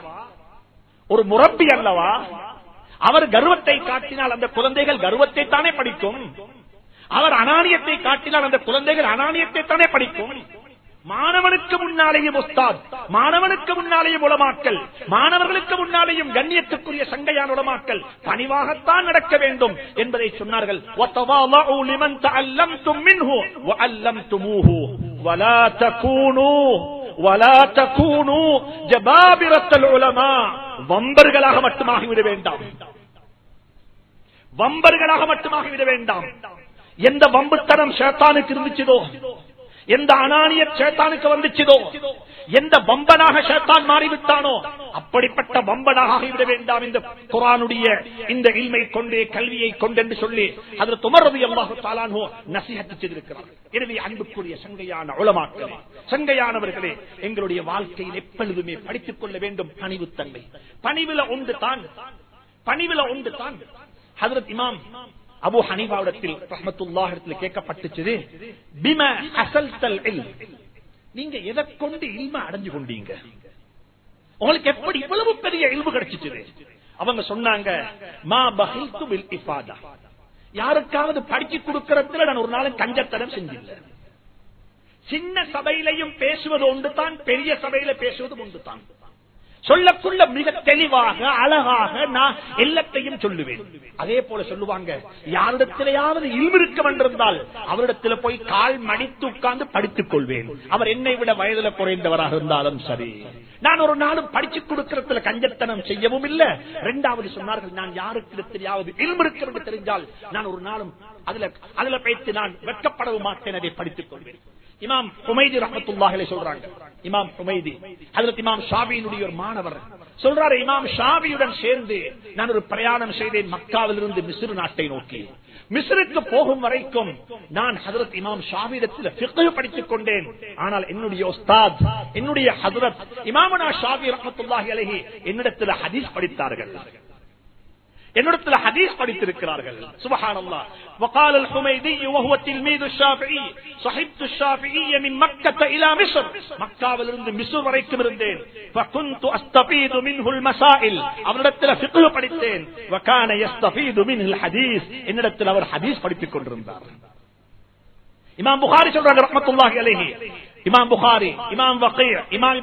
ஒரு முரப்பி அல்லவா? அவர் கர்வத்தை காட்டினால் அந்த குழந்தைகள் கர்வத்தை தானே படிக்கும்? அவர் அனானியத்தை காட்டினால் அந்த குழந்தைகள் அனானியத்தை தானே படிக்கும்? மாணவனுக்கு முன்னாலேயும் உஸ்தாத் மாணவனுக்கு முன்னாலேயும் உளமாக்கல் மாணவர்களுக்கு முன்னாலேயும் கண்ணியத்துக்குரிய சங்கையான உளமாக்கல் பணிவாகத்தான் நடக்க வேண்டும் என்பதை சொன்னார்கள். வம்பர்களாக மட்டுமாகிவிட வேண்டாம். வம்பர்களாக மட்டுமாகிவிட வேண்டாம். எந்த வம்புத்தனம் சேத்தானுக்கு இருந்துச்சதோ? எந்த அனானிய சேத்தானுக்கு வந்துச்சுதோ? எந்த பம்பனாக சேத்தான் மாறிவிட்டானோ? அப்படிப்பட்ட பம்பனாக ஆகிவிட வேண்டாம். இந்த குரானுடைய இந்த இல்மை கொண்டே கல்வியை கொண்டென்று சொல்லி அதில் துமரது எவ்வாறு தாளானோ நசிஹத்து செய்திருக்கிறார். எனவே அன்புக்குரிய சங்கையான உளமாக்களே சங்கையானவர்களே எங்களுடைய வாழ்க்கையில் எப்பொழுதுமே படித்துக் கொள்ள வேண்டும் பணிவுத்தன்மை. பணிவில ஒன்று தான். பணிவில ஒன்று தான். ஹதரத் இமாம் அபு ஹனீபாவிடத்தில் ரஹமத்துல்லாஹிடத்தில் கேட்கப்பட்டுச்சு பிம அசல்தல் நீங்க எதை கொண்டு இல்ம அடைஞ்சு கொண்டீங்க? உங்களுக்கு எப்படி இவ்வளவு பெரிய இல்பு கிடைச்சிச்சு அவங்க சொன்னாங்க மா பஹில்து பில் இஃபாதா. யாருக்காவது படிச்சு கொடுக்கறதுல நான் ஒரு நாளும் கஞ்சத்தனம் செஞ்சில்ல. சின்ன சபையிலையும் பேசுவது ஒன்று தான் பெரிய சபையில பேசுவதும் ஒன்று தான் சொல்லக்குள்ள மிக தெளிவாக அழகாக நான் எல்லாத்தையும் சொல்லுவேன். அதே போல சொல்லுவாங்க யாரிடத்திலேயாவது இல்மிருக்கம் என்றிருந்தால் அவரிடத்துல போய் கால் மடித்து உட்கார்ந்து படித்துக் கொள்வேன். அவர் என்னை விட வயதுல குறைந்தவராக இருந்தாலும் சரி. நான் ஒரு நாளும் படிச்சு கொடுக்கறதுல கஞ்சத்தனம் செய்யவும் இல்ல. இரண்டாவது சொன்னார்கள் நான் யாருக்கிடத்திலேயாவது தெரியாவது என்று தெரிஞ்சால் நான் ஒரு நாளும் அதுல அதுல பேச்சு நான் வெட்கப்படவும் மாட்டேன் அதை படித்துக் கொள்வேன். இமாம் குமைதி ரஹமத்துல்லாஹிலே சொல்றாங்க. இமாம் குமைதி அதுல இமாம் ஷாபியினுடைய ஒரு மாணவர் சொல்றாரு இமாம் ஷாபியுடன் சேர்ந்து நான் ஒரு பிரயாணம் செய்தேன் மக்காவிலிருந்து மிஸ்ரு நாட்டை நோக்கி. மிஸ்ருக்கு போகும் வரைக்கும் நான் ஹதரத் இமாம் ஷாபியிடத்தில் ஃபிக்ஹ் படித்துக் கொண்டேன். ஆனால் என்னுடைய உஸ்தாத் என்னுடைய ஹதரத் இமாமனா ஷாபி ரஹத்துல்லாஹி அலைஹி என்னிடத்தில் ஹதீஸ் படித்தார்கள். என்னிடத்தில் ஹதீஸ் படித்திருக்கிறார்கள் சுபஹான் அல்லா وقال الحميدي وهو تلميذ الشافعي صحبت الشافعي من مكة إلى مصر மக்காவிலிருந்து மிஸ்ர் வரைக்கும் இருந்தேன் فكنت استفيد منه المسائل அவரிடத்தில் ஃபிக்ஹ் படித்தேன் وكان يستفيد منه الحديث என்னிடத்தில் அவர் ஹதீஸ் படித்துக் கொண்டிருந்தார் இமாம் புகாரி சொல்றாங்க ரஹ்மத்துல்லாஹி அலைஹி இமாம் புகாரி இமாம் வகைர் இமாம்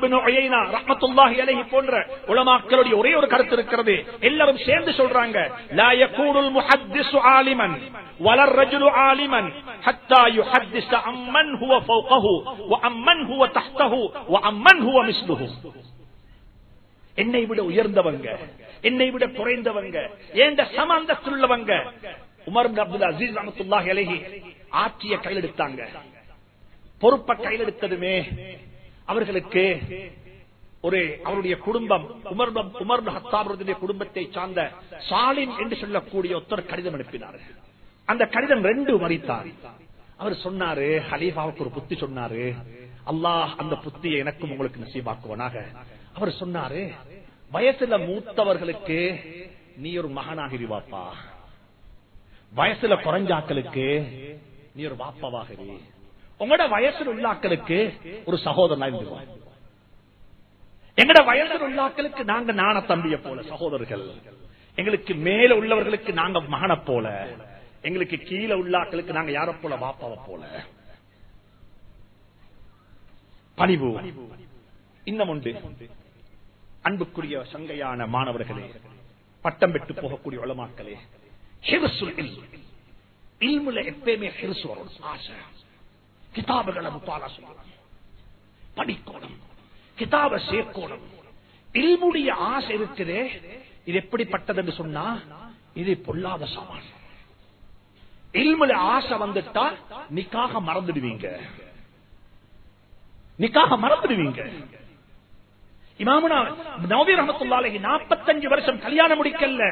ரஹமத்துல்லாஹி அலைஹி போன்ற உலமாக்களுடைய ஒரே ஒரு கருத்து இருக்கிறது. எல்லாரும் சேர்ந்து சொல்றாங்க லா யகூனுல் முஹத்திஸு ஆலிமன் வலர் ரஜுலு ஆலிமன் ஹத்தா யுஹத்திஸ அம்மன் ஹுவ ஃபௌகஹு வ அம்மன் ஹுவ தஹ்தஹு வ அம்மன் ஹுவ மிஸ்லுஹு. என்னை விட உயர்ந்தவங்க என்னை விட குறைந்தவங்க ஏண்ட சம உமர் அப்துல் அசீஸ் அமத்துல்லாஹி அலைஹி ஆட்சியை கையில் எடுத்தாங்க பொறுப்பை கையில் எடுத்ததுமே அவர்களுக்கு ஒரு அவருடைய குடும்பம் உமர் உமர் ஹத்தாபுடைய குடும்பத்தை சார்ந்த சாலின் என்று சொல்லக்கூடிய ஒருத்தர் கடிதம் அனுப்பினார். அந்த கடிதம் ரெண்டு மறித்தார். அவர் சொன்னாரு ஹலீஃபாவுக்கு ஒரு புத்தி சொன்னாரு அல்லாஹ் அந்த புத்தியை எனக்கும் உங்களுக்கு நசீபாக்குவனாக. அவர் சொன்னாரு வயசுல மூத்தவர்களுக்கு நீ ஒரு மகனாகிருவாப்பா வயசுல குறைஞ்சாக்களுக்கு நீ ஒரு வாப்பாவாகிறீ உங்களோட வயசுல உள்ளாக்களுக்கு ஒரு சகோதரனா இருந்துருவான் எங்கட வயசுல உள்ளாக்களுக்கு நாங்க நாண தம்பிய போல சகோதரர்கள். எங்களுக்கு மேல உள்ளவர்களுக்கு நாங்க மகன போல. எங்களுக்கு கீழே உள்ளாக்களுக்கு நாங்க யார போல வாப்பாவை போல. பணிவு. இன்னும் உண்டு. அன்புக்குரிய சங்கையான மாணவர்களே பட்டம் பெற்று போகக்கூடிய உளமாக்களே ஹிர்சுல் இல்முல எப்பயுமே ஹிர்சு வரும். ஆசை கிதாபுகளை முத்தாலா செய்யணும் படிக்கணும். கிதாப சேர்க்கணும். இல்முடைய ஆசை இருக்குது. இது எப்படிப்பட்டது என்று சொன்னா இது பொல்லாத சாமான் இல்முல ஆசை வந்துட்டா நிக்காக மறந்துடுவீங்க. நிக்காக மறந்துடுவீங்க. இமாமுனா நவவி ரஹமத்துல்லாஹி 45 வருஷம் கல்யாணம் முடிக்கல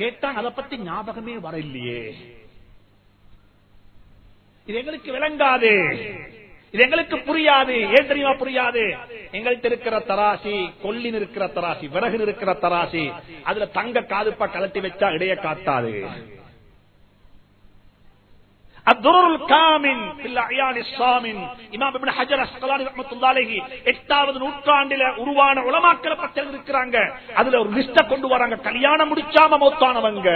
கேட்டாங்க அதை பத்தி ஞாபகமே வர இல்லையே இது எங்களுக்கு விளங்காது. இது எங்களுக்கு புரியாது. ஏன் தெரியுமா புரியாது? எங்கள்கிட்ட இருக்கிற தராசி கொல்லின் இருக்கிற தராசி விறகு இருக்கிற தராசி அதுல தங்க காதுப்பா கலட்டி வச்சா இடைய காட்டாது. காமின் எட்டாவது உருவான உலமாக்கல பத்திரம் இருக்கிறாங்க அதுல ஒரு லிஸ்ட கொண்டு வராங்க. கல்யாணம் முடிச்சாம மௌத்தானவங்க.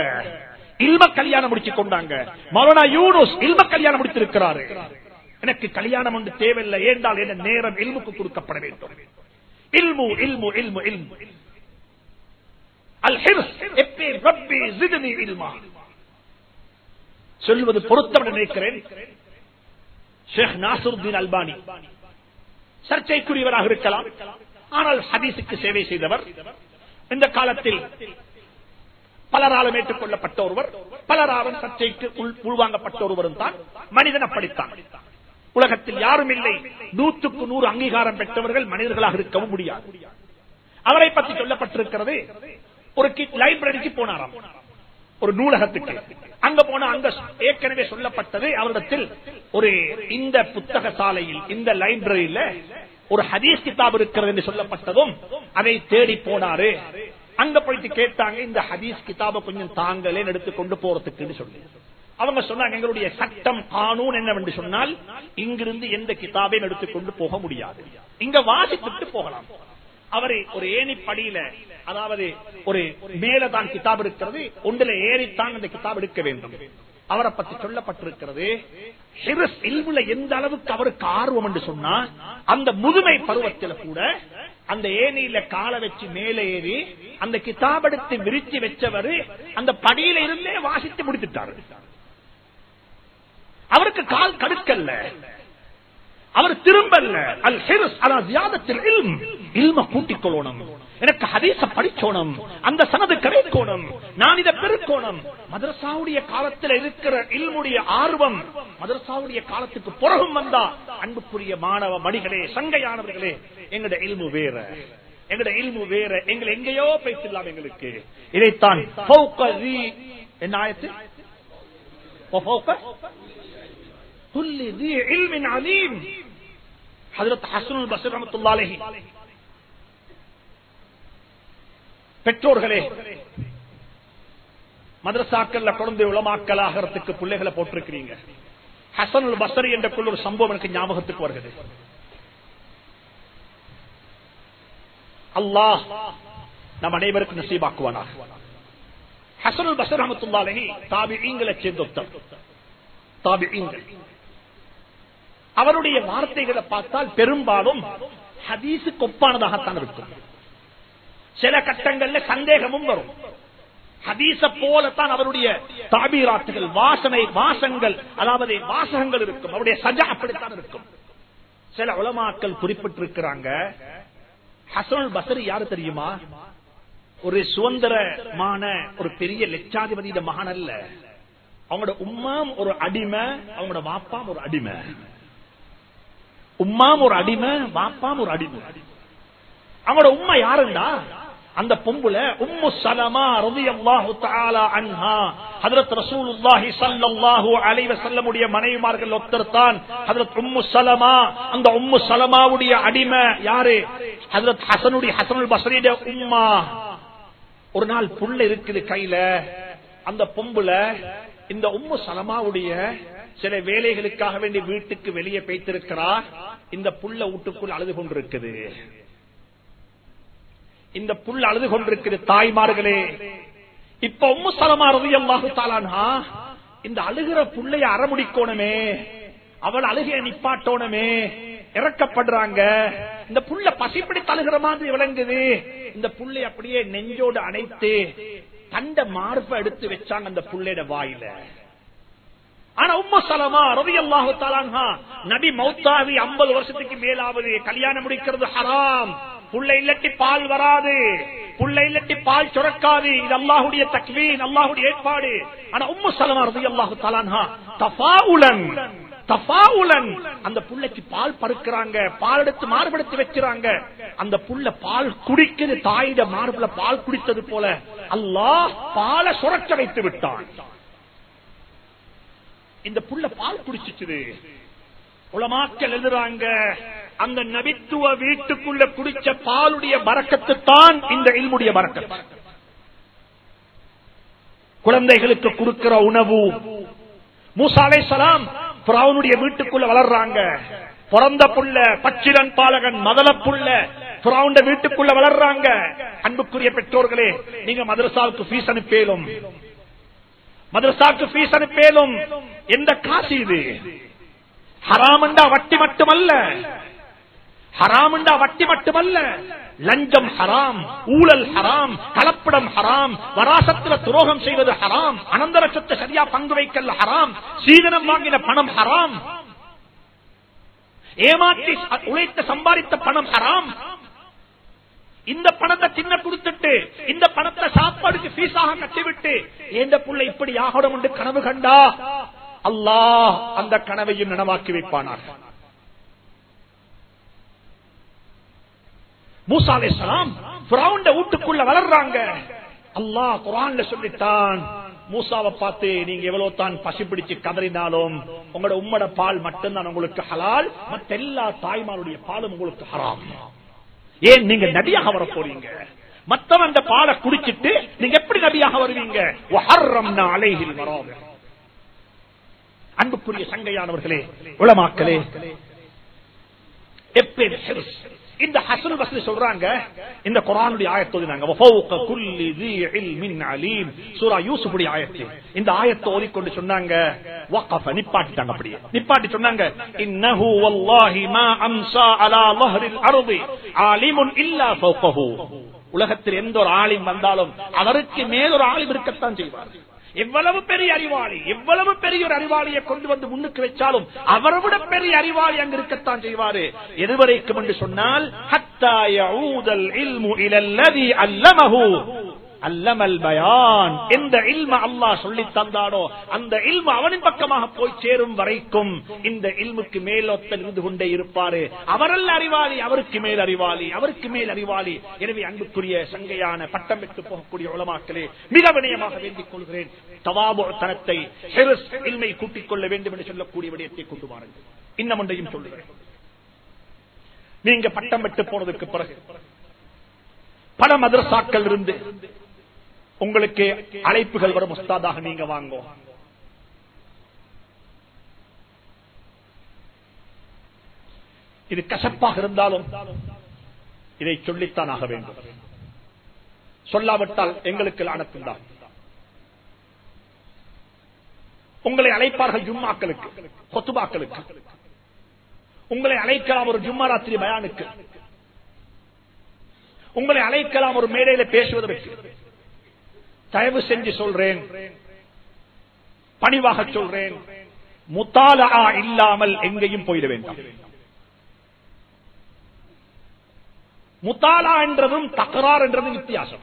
இல்ம கல்யாணம் முடிச்சு கொண்டாங்க. மௌலானா யூனுஸ் இல்ம கல்யாணம் முடித்திருக்கிறாரு. எனக்கு கல்யாணம் ஒன்று தேவையில்லை. ஏண்டால் என்ன நேரம் இல்முக்கு கொடுக்கப்பட வேண்டும். இல்மு இல்மு இல்மு இல்மு. சொல்வது பொருத்தம் நினைக்கிறேன். ஷேக் நாசருத்தீன் அல்பானி சர்ச்சைக்குரியவராக இருக்கலாம். ஆனால் ஹதீஸுக்கு சேவை செய்தவர். இந்த காலத்தில் பலராலும் ஏற்றுக்கொள்ளப்பட்ட ஒருவர் பலராலும் சர்ச்சைக்கு உள்வாங்கப்பட்ட ஒருவரும் தான் மனிதன் அப்படித்தான். உலகத்தில் யாரும் இல்லை. நூற்றுக்கு நூறு அங்கீகாரம் பெற்றவர்கள் மனிதர்களாக இருக்கவும் முடியாது. அவரை பற்றி சொல்லப்பட்டிருக்கிறது ஒரு லைப்ரரிக்கு போனாராம். ஒரு நூலகத்துக்கு. அங்க போன அங்க ஏற்கனவே சொல்லப்பட்டது அவரிடத்தில் ஒரு இந்த புத்தக சாலையில் இந்த லைப்ரரியில ஒரு ஹதீஸ் கிதாப் இருக்கிறது என்று சொல்லப்பட்டதும் அதை தேடி போனாரு. அங்க போயிட்டு கேட்டாங்க இந்த ஹதீஸ் கிதாபை கொஞ்சம் தாங்களே எடுத்து கொண்டு போறதுக்குன்னு சொல்லி. அவங்க சொன்னாங்க எங்களுடைய சட்டம் கானூன் என்னவென்று சொன்னால் இங்கிருந்து எந்த கிதாபையும் எடுத்துக்கொண்டு போக முடியாது. இங்க வாசித்துட்டு போகலாம். அவரை ஒரு ஏணிப்படியில அதாவது ஒரு மேலதான் கிதாப் இருக்கிறது ஒன்றில் ஏறித்தான் அந்த கிதாப் எடுக்க வேண்டும். அவரை பற்றி சொல்லப்பட்டிருக்கிறது எந்த அளவுக்கு அவருக்கு ஆர்வம் என்று சொன்னா அந்த முதுமை பருவத்தில் கூட அந்த ஏணியில காலை வச்சு மேலே ஏறி அந்த கிதாப் எடுத்து விரிச்சு வச்சவர் அந்த படியில இருந்தே வாசித்து முடித்துட்டாரு. அவருக்கு கால் கடுக்கல்ல. அவர் திரும்பல்ல. அல் ஹிர்ஸ் அலா ஜியாதத்தில் இல்ம. கூட்டிக் கொள்ளணும் எனக்கு ஹதீச படிச்சோணும் அந்த சனது கிடைக்கணும் நான் இதை பெருக்கோணும். மதரசாவுடைய காலத்தில் இருக்கிற இல்முடைய ஆர்வம் மதரசாவுடைய காலத்துக்கு பிறகும் வந்தா அன்புக்குரிய மாணவ மணிகளே சங்கையானவர்களே எங்கட இல்மு வேற. எங்கட இல்மு வேற. எங்களை எங்கேயோ பேசலாம் எங்களுக்கு. இதைத்தான் என்ன ஆயத்து? ஹசனுல் பசர் ரமத்துல்லாலேஹி பெற்றோர்களே மதரசாக்கள்ல குழந்தை உளமாக்கல் ஆகிறதுக்கு பிள்ளைகளை போட்டிருக்கிறீங்க. ஹசனுல் பசரி என்ற ஒரு சம்பவம் எனக்கு ஞாபகத்துக்கு வருகிறது. அல்லாஹ் நம் அனைவருக்கும் நசீபாக்குவானாக. ஹசனுல் பசர் ரஹமத்துல்லாஹி தாபிஈங்களை சேர்ந்தொத்தர். தாபிஈங்கள் அவருடைய வார்த்தைகளை பார்த்தால் பெரும்பாலும் ஹதீஸுக்கு ஒப்பானதாகத்தான் இருக்கும். சில கட்டங்கள்ல சந்தேகமும் வரும். ஹதீச போலத்தான் அவருடைய தாபீராத்துகள் வாசனை வாசங்கள் அதாவது வாசகங்கள் இருக்கும். அவருடைய சஜா அப்படித்தான் இருக்கும். சில உலமாக்கள் குறிப்பிட்டிருக்கிறாங்க ஹசனுல் பசரி யாரு தெரியுமா? ஒரு சுதந்திரமான ஒரு பெரிய லட்சாதிபதியிட மகன் அல்ல. அவங்களோட உம்மாம் ஒரு அடிமை அவங்களோட வாப்பாம் ஒரு அடிமை. உம்மாம் ஒரு அடிமை வாப்பாம் ஒரு அடிமை. அவங்களோட உண்மை யாருண்டா? அந்த பொம்புல உம்மு சலமா ரலியல்லாஹு தஆலா அன்ஹா ஹஜ்ரத் ரசூலுல்லாஹி ஸல்லல்லாஹு அலைஹி வஸல்லமுடைய மனைவிமார்கள் ஒருத்தர் தான் ஹஜ்ரத் உம்மு சலமா அந்த உம்மு சலமாவுடைய அடிமை யாரு? ஹஜ்ரத் ஹசனுடைய ஹசனுல் பஸ்ரியுடைய உம்மா. ஒரு நாள் புள்ள இருக்குது கையில அந்த பொம்புல இந்த உம்மு சலமாவுடைய சில வேலைகளுக்காக வேண்டி வீட்டுக்கு வெளியே பேய்த்திருக்கிறா இந்த புள்ள வீட்டுக்குள் அழுது கொண்டிருக்குது. இந்த புல் அழுது கொண்டிருக்குது தாய்மார்களே. இப்ப உம்மு சலமா ரலியல்லாஹு தஆலாஹா இந்த அழுகிற புள்ளைய அறமுடிக்கோணுமே. அவள் அழுகைய நிப்பாட்டோணுமே. இறக்கப்படுறாங்க. இந்த புள்ள பசிப்படி தழுகிற மாதிரி விளங்குது. இந்த புள்ளை அப்படியே நெஞ்சோடு அணைத்து தண்ட மார்பை எடுத்து வச்சாங்க அந்த புள்ளையோட வாயில. ஆனா உம்ம சலமா ரவி அல்லாஹு தாலான்ஹா நபி மௌத்தாவி ஐம்பது வருஷத்துக்கு மேலாவது கல்யாணம் முடிக்கிறது ஹராம். புள்ள இல்லட்டி பால் வராது. புள்ள இல்லட்டி பால் சுரக்காது. இது அல்லாஹுடைய தக்வீன் அல்லாஹுடைய ஏற்பாடு. ஆனா உம்மு சலமா ரவி அல்லாஹு தலான்ஹா தபாவுலன் தஃபாவுலன் அந்த புள்ளைக்கு பால் பருக்கிறாங்க. பால் எடுத்து மார்பெடுத்து வச்சுறாங்க அந்த புள்ள பால் குடிக்குது. தாயிட மார்புல பால் குடித்தது போல அல்லாஹ் பாலை சுரக்க வைத்து விட்டான். இந்த புள்ள பால் குடிச்சிச்சுது உலமாக்கள் எழுதுறாங்க அந்த நபித்துவ வீட்டுக்குள்ள குடிச்ச பாலுடைய பறக்கத்து தான் இந்த இல்முடைய பறக்கத்து குழந்தைகளுக்கு கொடுக்கிற உணவு. மூசாலை சலாம் புறாவனுடைய வீட்டுக்குள்ள வளர்றாங்க. பிறந்த புள்ள பச்சிலன் பாலகன் மதல புள்ள புறாவுண்ட வீட்டுக்குள்ள வளர்றாங்க. அன்புக்குரிய பெற்றோர்களே நீங்க மதரசாவுக்கு பீஸ் அனுப்பேலும் மதரசாவுக்கு பீஸ் அனுப்பேலும் எந்த காசு இது? ஹராமண்டா வட்டி மட்டுமல்ல. ஹராம்டா வட்டி மட்டுமல்ல. லஞ்சம் ஹராம் ஊழல் ஹராம் கலப்படம் ஹராம் வராசத்துல துரோகம் செய்வது ஹராம் அனந்தர சொத்தை சரியா பங்கு வைக்கல் ஹராம் சீதனம் வாங்கின பணம் ஹராம். ஏமாற்றி உழைத்து சம்பாதித்த பணம் ஹராம். இந்த பணத்தை சின்ன கொடுத்துட்டு இந்த பணத்தை சாப்பாடுக்கு பீஸாக கட்டிவிட்டு எந்த புள்ள இப்படி ஆகணும் என்று கனவு கண்டா? அல்லாஹ் அந்த கனவையும் நனவாக்கி வைப்பானார் மூசா வீட்டுக்குள்ள வளர்றாங்க. அல்லாஹ் குரான் சொல்லித்தான் மூசாவை பார்த்து நீங்க எவ்வளவு தான் பசி பிடிச்சு கதறினாலும் உங்களோட உம்மட பால் மட்டும்தான் உங்களுக்கு ஹலால் மற்ற எல்லா தாய்மாருடைய பாலும் உங்களுக்கு ஹராம். ஏன் நீங்க நபியாக வர போறீங்க? மத்தவன் அந்த பாலை குடிச்சிட்டு நீங்க எப்படி நபியாக வருவீங்க? வஹர்ரம்னா வரோம். அன்புக்குரிய சங்கையானவர்களே உளமாக்கலே எப்படி இந்த ஹசன் பஸ்ரி சொல்றாங்க இந்த குரானுடைய ஆயத்தோதி நாங்க சூரா யூசுபுடைய ஆயத்து. இந்த ஆயத்தை கொண்டு சொன்னாங்க வக்கஃப நிப்பாட்டிட்டாங்க அப்படியே. நிப்பாட்டி சொன்னாங்க இன்னஹு வல்லாஹி மா அம்சா அலா லஹரில் அர்தி ஆலிமுன் இல்லா ஃபௌகஹு. உலகத்தில் எந்த ஒரு ஆளிம் வந்தாலும் அவருக்கு மேல் ஒரு ஆளிம் இருக்கத்தான் செய்வார். எவ்வளவு பெரிய அறிவாளி எவ்வளவு பெரிய ஒரு அறிவாளியை கொண்டு வந்து முன்னுக்கு வச்சாலும் அவரை விட பெரிய அறிவாளி அங்கு இருக்கத்தான் செய்வாரு. எதுவரைக்கும் என்று சொன்னால் ஹத்தா யஊதல் இல்மு இலல்லதி அல்லமஹு. அல்லமல் பயான். எந்த இல்ம அல்லாஹ் சொல்லி தந்தானோ அந்த இல்ம அவனின் பக்கமாக போய் சேரும் வரைக்கும் இந்த இல்முக்கு மேலொத்த இருந்து கொண்டே இருப்பாரு. அவரல்ல அறிவாளி அவருக்கு மேல் அறிவாளி அவருக்கு மேல் அறிவாளி. எனவே அன்புக்குரிய சங்கையான பட்டம் விட்டு போகக்கூடிய உலமாக்களே மிக வினயமாக வேண்டிக் கொள்கிறேன். தவாபுத்தனத்தை இல்மை கூட்டிக் கொள்ள வேண்டும் என்று சொல்லக்கூடிய விடயத்தை கொண்டு வாருங்கள். இன்னும் ஒன்றையும் சொல்லுகிறேன் நீங்க பட்டம் விட்டு போனதுக்கு பிறகு பல மதரசாக்கள் இருந்து உங்களுக்கு அழைப்புகள் வரும் உஸ்தாதாக நீங்க வாங்கும் இது கசப்பாக இருந்தாலும் இதை சொல்லித்தான் ஆக வேண்டும். சொல்லாவிட்டால் எங்களுக்கு லானத்துந்தான் உங்களை அழைப்பார்கள் ஜும்மாக்களுக்கு கொத்துபாக்களுக்கு. உங்களை அழைக்கலாம் ஒரு ஜும்மா ராத்திரி பயானுக்கு. உங்களை அழைக்கலாம் ஒரு மேடையில பேசுவதற்கு. தயவு செஞ்சு சொல்றேன். பணிவாக சொல்றேன். முத்தாலா இல்லாமல் எங்கேயும் போயிட வேண்டாம். முத்தாலா என்றதும் தக்கரார் என்றதும் வித்தியாசம்.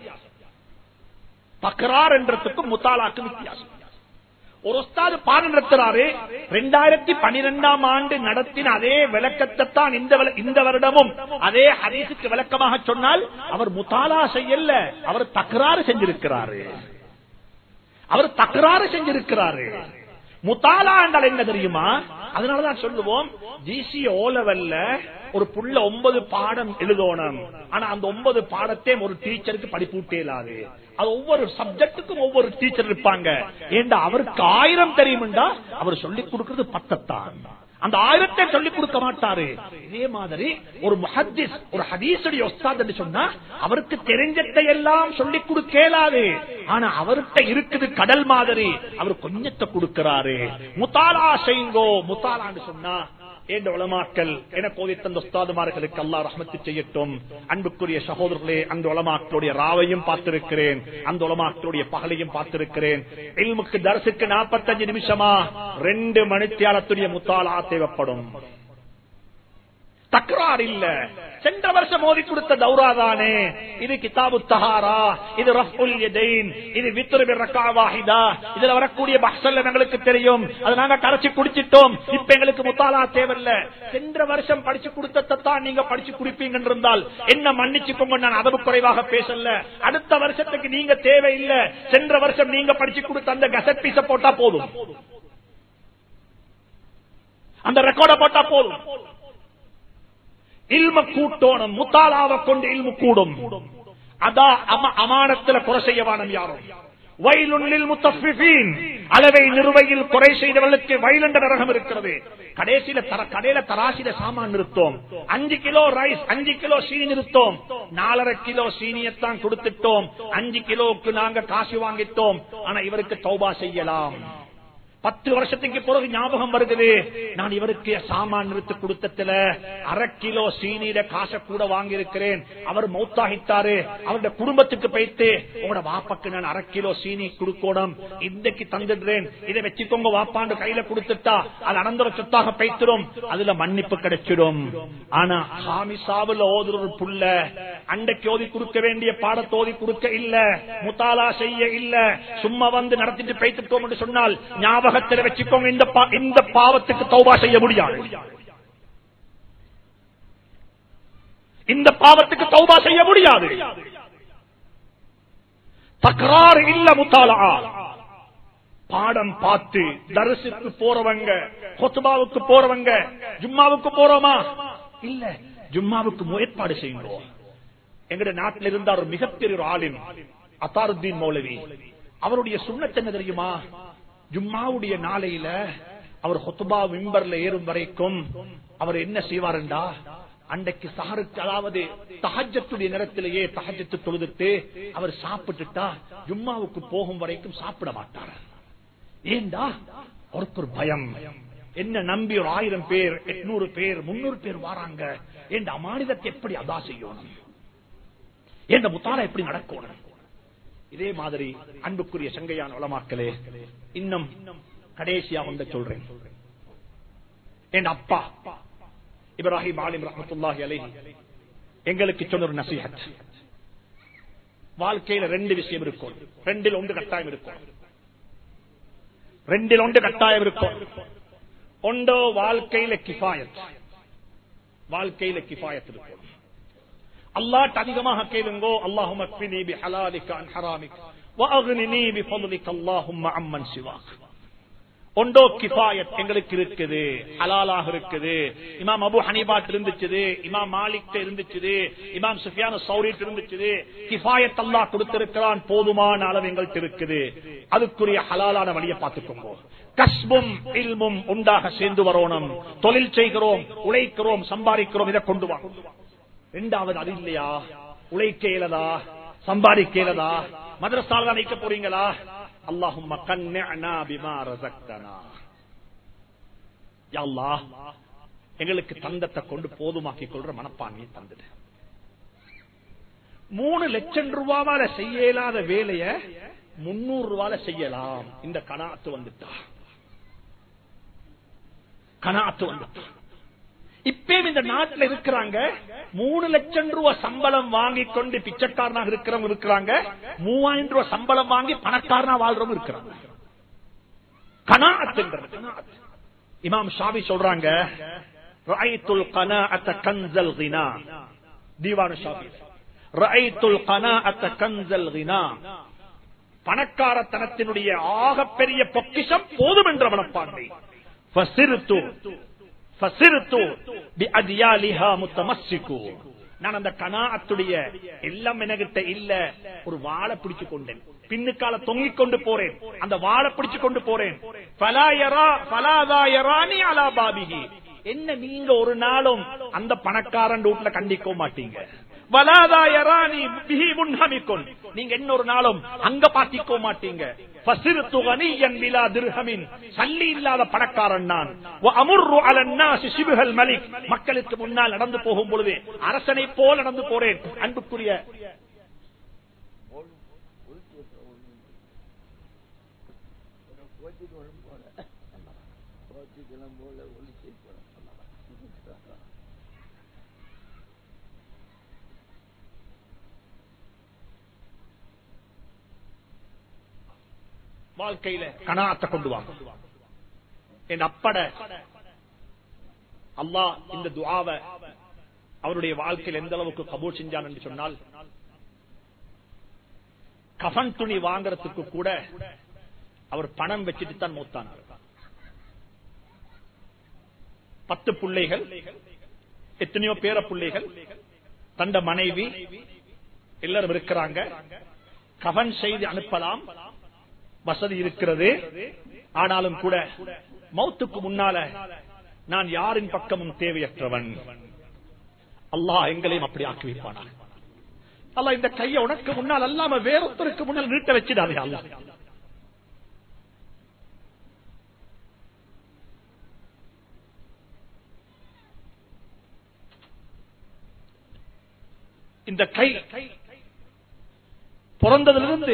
தக்கரார் என்றதுக்கும் முத்தாலாக்கும் வித்தியாசம். ஒரு ஒஸ்தாது பாடம் நடத்துறாரு. ரெண்டாயிரத்தி பனிரெண்டாம் ஆண்டு நடத்தின அதே விளக்கத்தை தான் இந்த இந்த வருடமும் அதே ஹதீஸுக்கு விளக்கமாக சொன்னால் அவர் முத்தாலா செய்யல அவர் தக்கராறு செஞ்சிருக்கிறாரு. அவர் தக்கராறு செஞ்சிருக்கிறாரு. முத்தாலா என்றால் என்ன தெரியுமா? அதனாலதான் சொல்லுவோம் ஜிசி ஓ லெவல்ல ஒரு புள்ள ஒன்பது பாடம் எழுதணும். ஆனா அந்த ஒன்பது பாடத்தையும் ஒரு டீச்சருக்கு படிப்பூட்டே இல்லாது. அது ஒவ்வொரு சப்ஜெக்டுக்கும் ஒவ்வொரு டீச்சர் இருப்பாங்க. ஏண்டா அவருக்கு ஆயிரம் தெரியும்டா அவர் சொல்லிக் கொடுக்கிறது பத்தத்தான். அந்த ஆயிரத்தை சொல்லிக் கொடுக்க மாட்டாரு. இதே மாதிரி ஒரு முஹத்திஸ் ஒரு ஹதீசுடைய ஒஸ்தாத் என்று சொன்னா அவருக்கு தெரிஞ்சத்தை எல்லாம் சொல்லிக் கொடுக்கலாது ஆனா அவர்கிட்ட இருக்குது கடல் மாதிரி அவர் கொஞ்சத்தை கொடுக்கிறாரு. முத்தாலா செய்யுங்கோ முத்தாலான்னு சொன்னா ஏண்ட உளமாக்கல் என கோதித்தந்த உஸ்தாதுமார்களுக்கு அல்லா ரஹமத்து செய்யட்டும். அன்புக்குரிய சகோதரர்களே அந்த உளமாக்களுடைய ராவையும் பார்த்திருக்கிறேன். அந்த உளமாக்களுடைய பகலையும் பார்த்திருக்கிறேன். இல்முக்கு தரசுக்கு நாற்பத்தஞ்சு நிமிஷமா? ரெண்டு மணித்தியாலத்துடைய முத்தாலா தேவைப்படும். தக்கரார் இல்ல சென்ற வருஷம் மோதி கொடுத்த தௌரா தானே. இது கிதாபு தஹாரா இது ரஃபுல் இது வித்ரு பிர்ரகா வாஹிதா. இதுல வரக்கூடிய பஹ்சல் எங்களுக்கு தெரியும். அது நாங்க கரைச்சு குடிச்சிட்டோம். இப்ப எங்களுக்கு முத்தாலா தேவையில்ல. சென்ற வருஷம் படிச்சு கொடுத்ததான் நீங்க படிச்சு குடிப்பீங்க இருந்தால் என்ன மன்னிச்சுக்கோங்க நான் அதவு குறைவாக பேசல. அடுத்த வருஷத்துக்கு நீங்க தேவையில்லை. சென்ற வருஷம் நீங்க படிச்சு கொடுத்த அந்த கசட் பீஸ போட்டா போதும். அந்த ரெக்கார்ட போட்டா போதும். இல்ம கூட்டோணும் முத்தாலாவை கொண்டு இல்மு கூடும். அதா அமானத்துல குறை செய்யவானம் யாரும். வயலுண்ணில் முத்தீன் அளவை நிறுவையில் குறை செய்தவர்களுக்கு வயலண்ட நரகம் இருக்கிறது. கடைசியில தர கடையில தராசில சாமான் நிறுத்தோம். அஞ்சு கிலோ ரைஸ் அஞ்சு கிலோ சீனி நிறுத்தோம். நாலரை கிலோ சீனியத்தான் கொடுத்துட்டோம். அஞ்சு கிலோவுக்கு நாங்க காசு வாங்கிட்டோம். ஆனா இவருக்கு தௌபா செய்யலாம். பத்து வருஷத்துக்கு பிறகு ஞாபகம் வருகிறது. நான் இவருக்கு சாமான் நிறுத்து கொடுத்ததுல அரை கிலோ சீனியில காசை கூட வாங்கி இருக்கிறேன் அவர் மௌத்தாகித்தாரு அவருடைய குடும்பத்துக்கு போயிட்டு உங்களோட வாப்பாக்கு நான் அரை கிலோ சீனி கொடுக்கணும். இன்றைக்கு தந்துடுறேன். இதை வச்சுக்கோங்க வாப்பாண்டு கையில கொடுத்துட்டா அது அனந்தர சொத்தாக பைத்திரும் அதுல மன்னிப்பு கிடைச்சிடும். ஆனா ஹாமிசாவுல ஓதுற ஒரு புள்ள அண்டைக்கு ஓதி கொடுக்க வேண்டிய பாடத்தோதி கொடுக்க இல்ல முத்தாலா செய்ய இல்ல சும்மா வந்து நடத்திட்டு பைத்துட்டோம் என்று சொன்னால் ஞாபகத்தில் வச்சுக்கோங்க. இந்த இந்த பாவத்துக்கு தௌபா செய்ய முடியாது. இந்த பாவத்துக்கு தௌபா செய்ய முடியாது. தக்கராறு இல்ல முத்தாலா. பாடம் பார்த்து தரிசுக்கு போறவங்க கொத்துபாவுக்கு போறவங்க ஜும்மாவுக்கு போறோமா? இல்ல. ஜும்மாவுக்கு முயற்பாடு செய்யணும் எங்கட நாட்டில் இருந்தார் மிகப்பெரிய ஆளின் ஆலிம் அத்தாருத்தீன் மௌலவி. அவருடைய சுண்ணத் என்ன தெரியுமா? ஜும்மாவுடைய நாளையில அவர் ஹொத்துபா விம்பர்ல ஏறும் வரைக்கும் அவர் என்ன செய்வாருண்டா? அன்றைக்கு சஹருக்கு அதாவது தகஜத்துடைய நேரத்திலேயே தகஜத்து தொழுதுட்டு அவர் சாப்பிட்டுட்டா ஜும்மாவுக்கு போகும் வரைக்கும் சாப்பிட மாட்டார். ஏண்டா? அவருக்கு ஒரு பயம். என்ன நம்பி ஒரு ஆயிரம் பேர் எட்நூறு பேர் முன்னூறு பேர் வாராங்க. என் அமானிதத்தை எப்படி அதா செய்யணும்? என் முத்தால எப்படி நடக்கணும்? இதே மாதிரி அன்புக்குரிய சங்கையான உலமாக்களே இன்னும் கடைசியா வந்து சொல்றேன். என் அப்பா இப்ராஹிம் ஆலிம் ரஹமத்துல்லாஹி அலைஹி எங்களுக்கு சொன்ன ஒரு நசிஹத். வாழ்க்கையில ரெண்டு விஷயம் இருக்கும். ரெண்டில் ஒன்று கட்டாயம் இருக்கும். ரெண்டில் ஒன்று கட்டாயம் இருக்கும். ஒன்றோ வாழ்க்கையில கிஃபாயத். வாழ்க்கையில கிஃபாயத் இருக்கும். அல்லாஹ் அதிகமாக கேளுங்கோ அல்லாஹும் கிஃபாயத் எங்களுக்கு இருக்குது ஹலாலாக இருக்குது இமாம் அபு ஹனிபாட் இருந்துச்சு இமாம் மாலிக் இருந்துச்சு இமாம் சுஃபியான சௌரிட் இருந்துச்சு கிஃபாயத் அல்லா கொடுத்திருக்கிறான் போதுமான அளவு எங்கள்கிட்ட இருக்குது அதுக்குரிய ஹலாலான வழியை பார்த்துக்கோங்க கஸ்பும் இல்மும் உண்டாக சேர்ந்து வரோணும் தொழில் செய்கிறோம் உழைக்கிறோம் சம்பாதிக்கிறோம் இதை கொண்டு வா ரெண்டாவது அது இல்லையா உழைக்க இயலதா சம்பாதிக்க இயலதா மதரசால தான் நிக்க போறீங்களா? அல்லாஹும் எங்களுக்கு தந்தத்தை கொண்டு போதுமாக்கிக் கொள்ற மனப்பான்மையை தந்துட்டு. மூணு லட்சம் ரூபாவால செய்ய இயலாத வேலைய முன்னூறு ரூபால செய்யலாம். இந்த கணாத்து வந்துட்டா. கனாத்து வந்துட்டா. இப்பயும் இந்த நாட்டில் இருக்கிறாங்க. மூணு லட்சம் ரூபாய் சம்பளம் வாங்கி கொண்டு பிச்சைக்காரனாக இருக்கிறவங்க இருக்கிறாங்க. மூவாயிரம் ரூபாய் சம்பளம் வாங்கி பணக்காரனா வாழ்றவங்க இருக்கிறாங்க. கனாஅத்துன்றது இமாம் ஷாவி சொல்றாங்க தீவான பணக்காரத்தனத்தினுடைய ஆகப்பெரிய பொக்கிஷம் போதும் என்ற மனப்பான்மை நான் அந்த கனாஅத்துடைய எல்லாம் எனகிட்ட இல்ல ஒரு வாழை பிடிச்சு கொண்டேன். பின்னுக்கால தொங்கிக் கொண்டு போறேன். அந்த வாழை பிடிச்சு கொண்டு போறேன். யரா அலா என்ன நீங்க ஒரு நாளும் அந்த பணக்காரன் ரூட்ல கண்டிக்க மாட்டீங்க. நீங்க என்ன நாளும் அங்க பாத்திக்க மாட்டீங்க. இல்லாத பணக்காரன் நான். மக்களுக்கு முன்னால் நடந்து போகும் பொழுது அரசனை போல் நடந்து போறேன். அன்புக்குரிய வாழ்க்கையில கனாத்தை கொண்டு வாங்க. என் அப்பட அல்லா இந்த துஆவை அவருடைய வாழ்க்கையில் எந்த அளவுக்கு கபூர் செஞ்சான் என்று சொன்னால் கஃன் துணி வாங்கறதுக்கு கூட அவர் பணம் வச்சுட்டு தான் மூத்தான். பத்து பிள்ளைகள் எத்தனையோ பேர பிள்ளைகள் தண்ட மனைவி எல்லாரும் இருக்கிறாங்க. கவன் செய்து அனுப்பலாம். வசதி இருக்கிறது. ஆனாலும் கூட மௌத்துக்கு முன்னால நான் யாரின் பக்கமும் தேவையற்றவன்? அல்லாஹ் எங்களையும் அப்படி ஆக்கி வைப்பானா? அல்ல இந்த கையை உனக்கு முன்னால் அல்லாம வேறொத்தருக்கு முன்னால் நீட்ட வச்சிடாதே அல்ல இந்த கை பிறந்ததிலிருந்து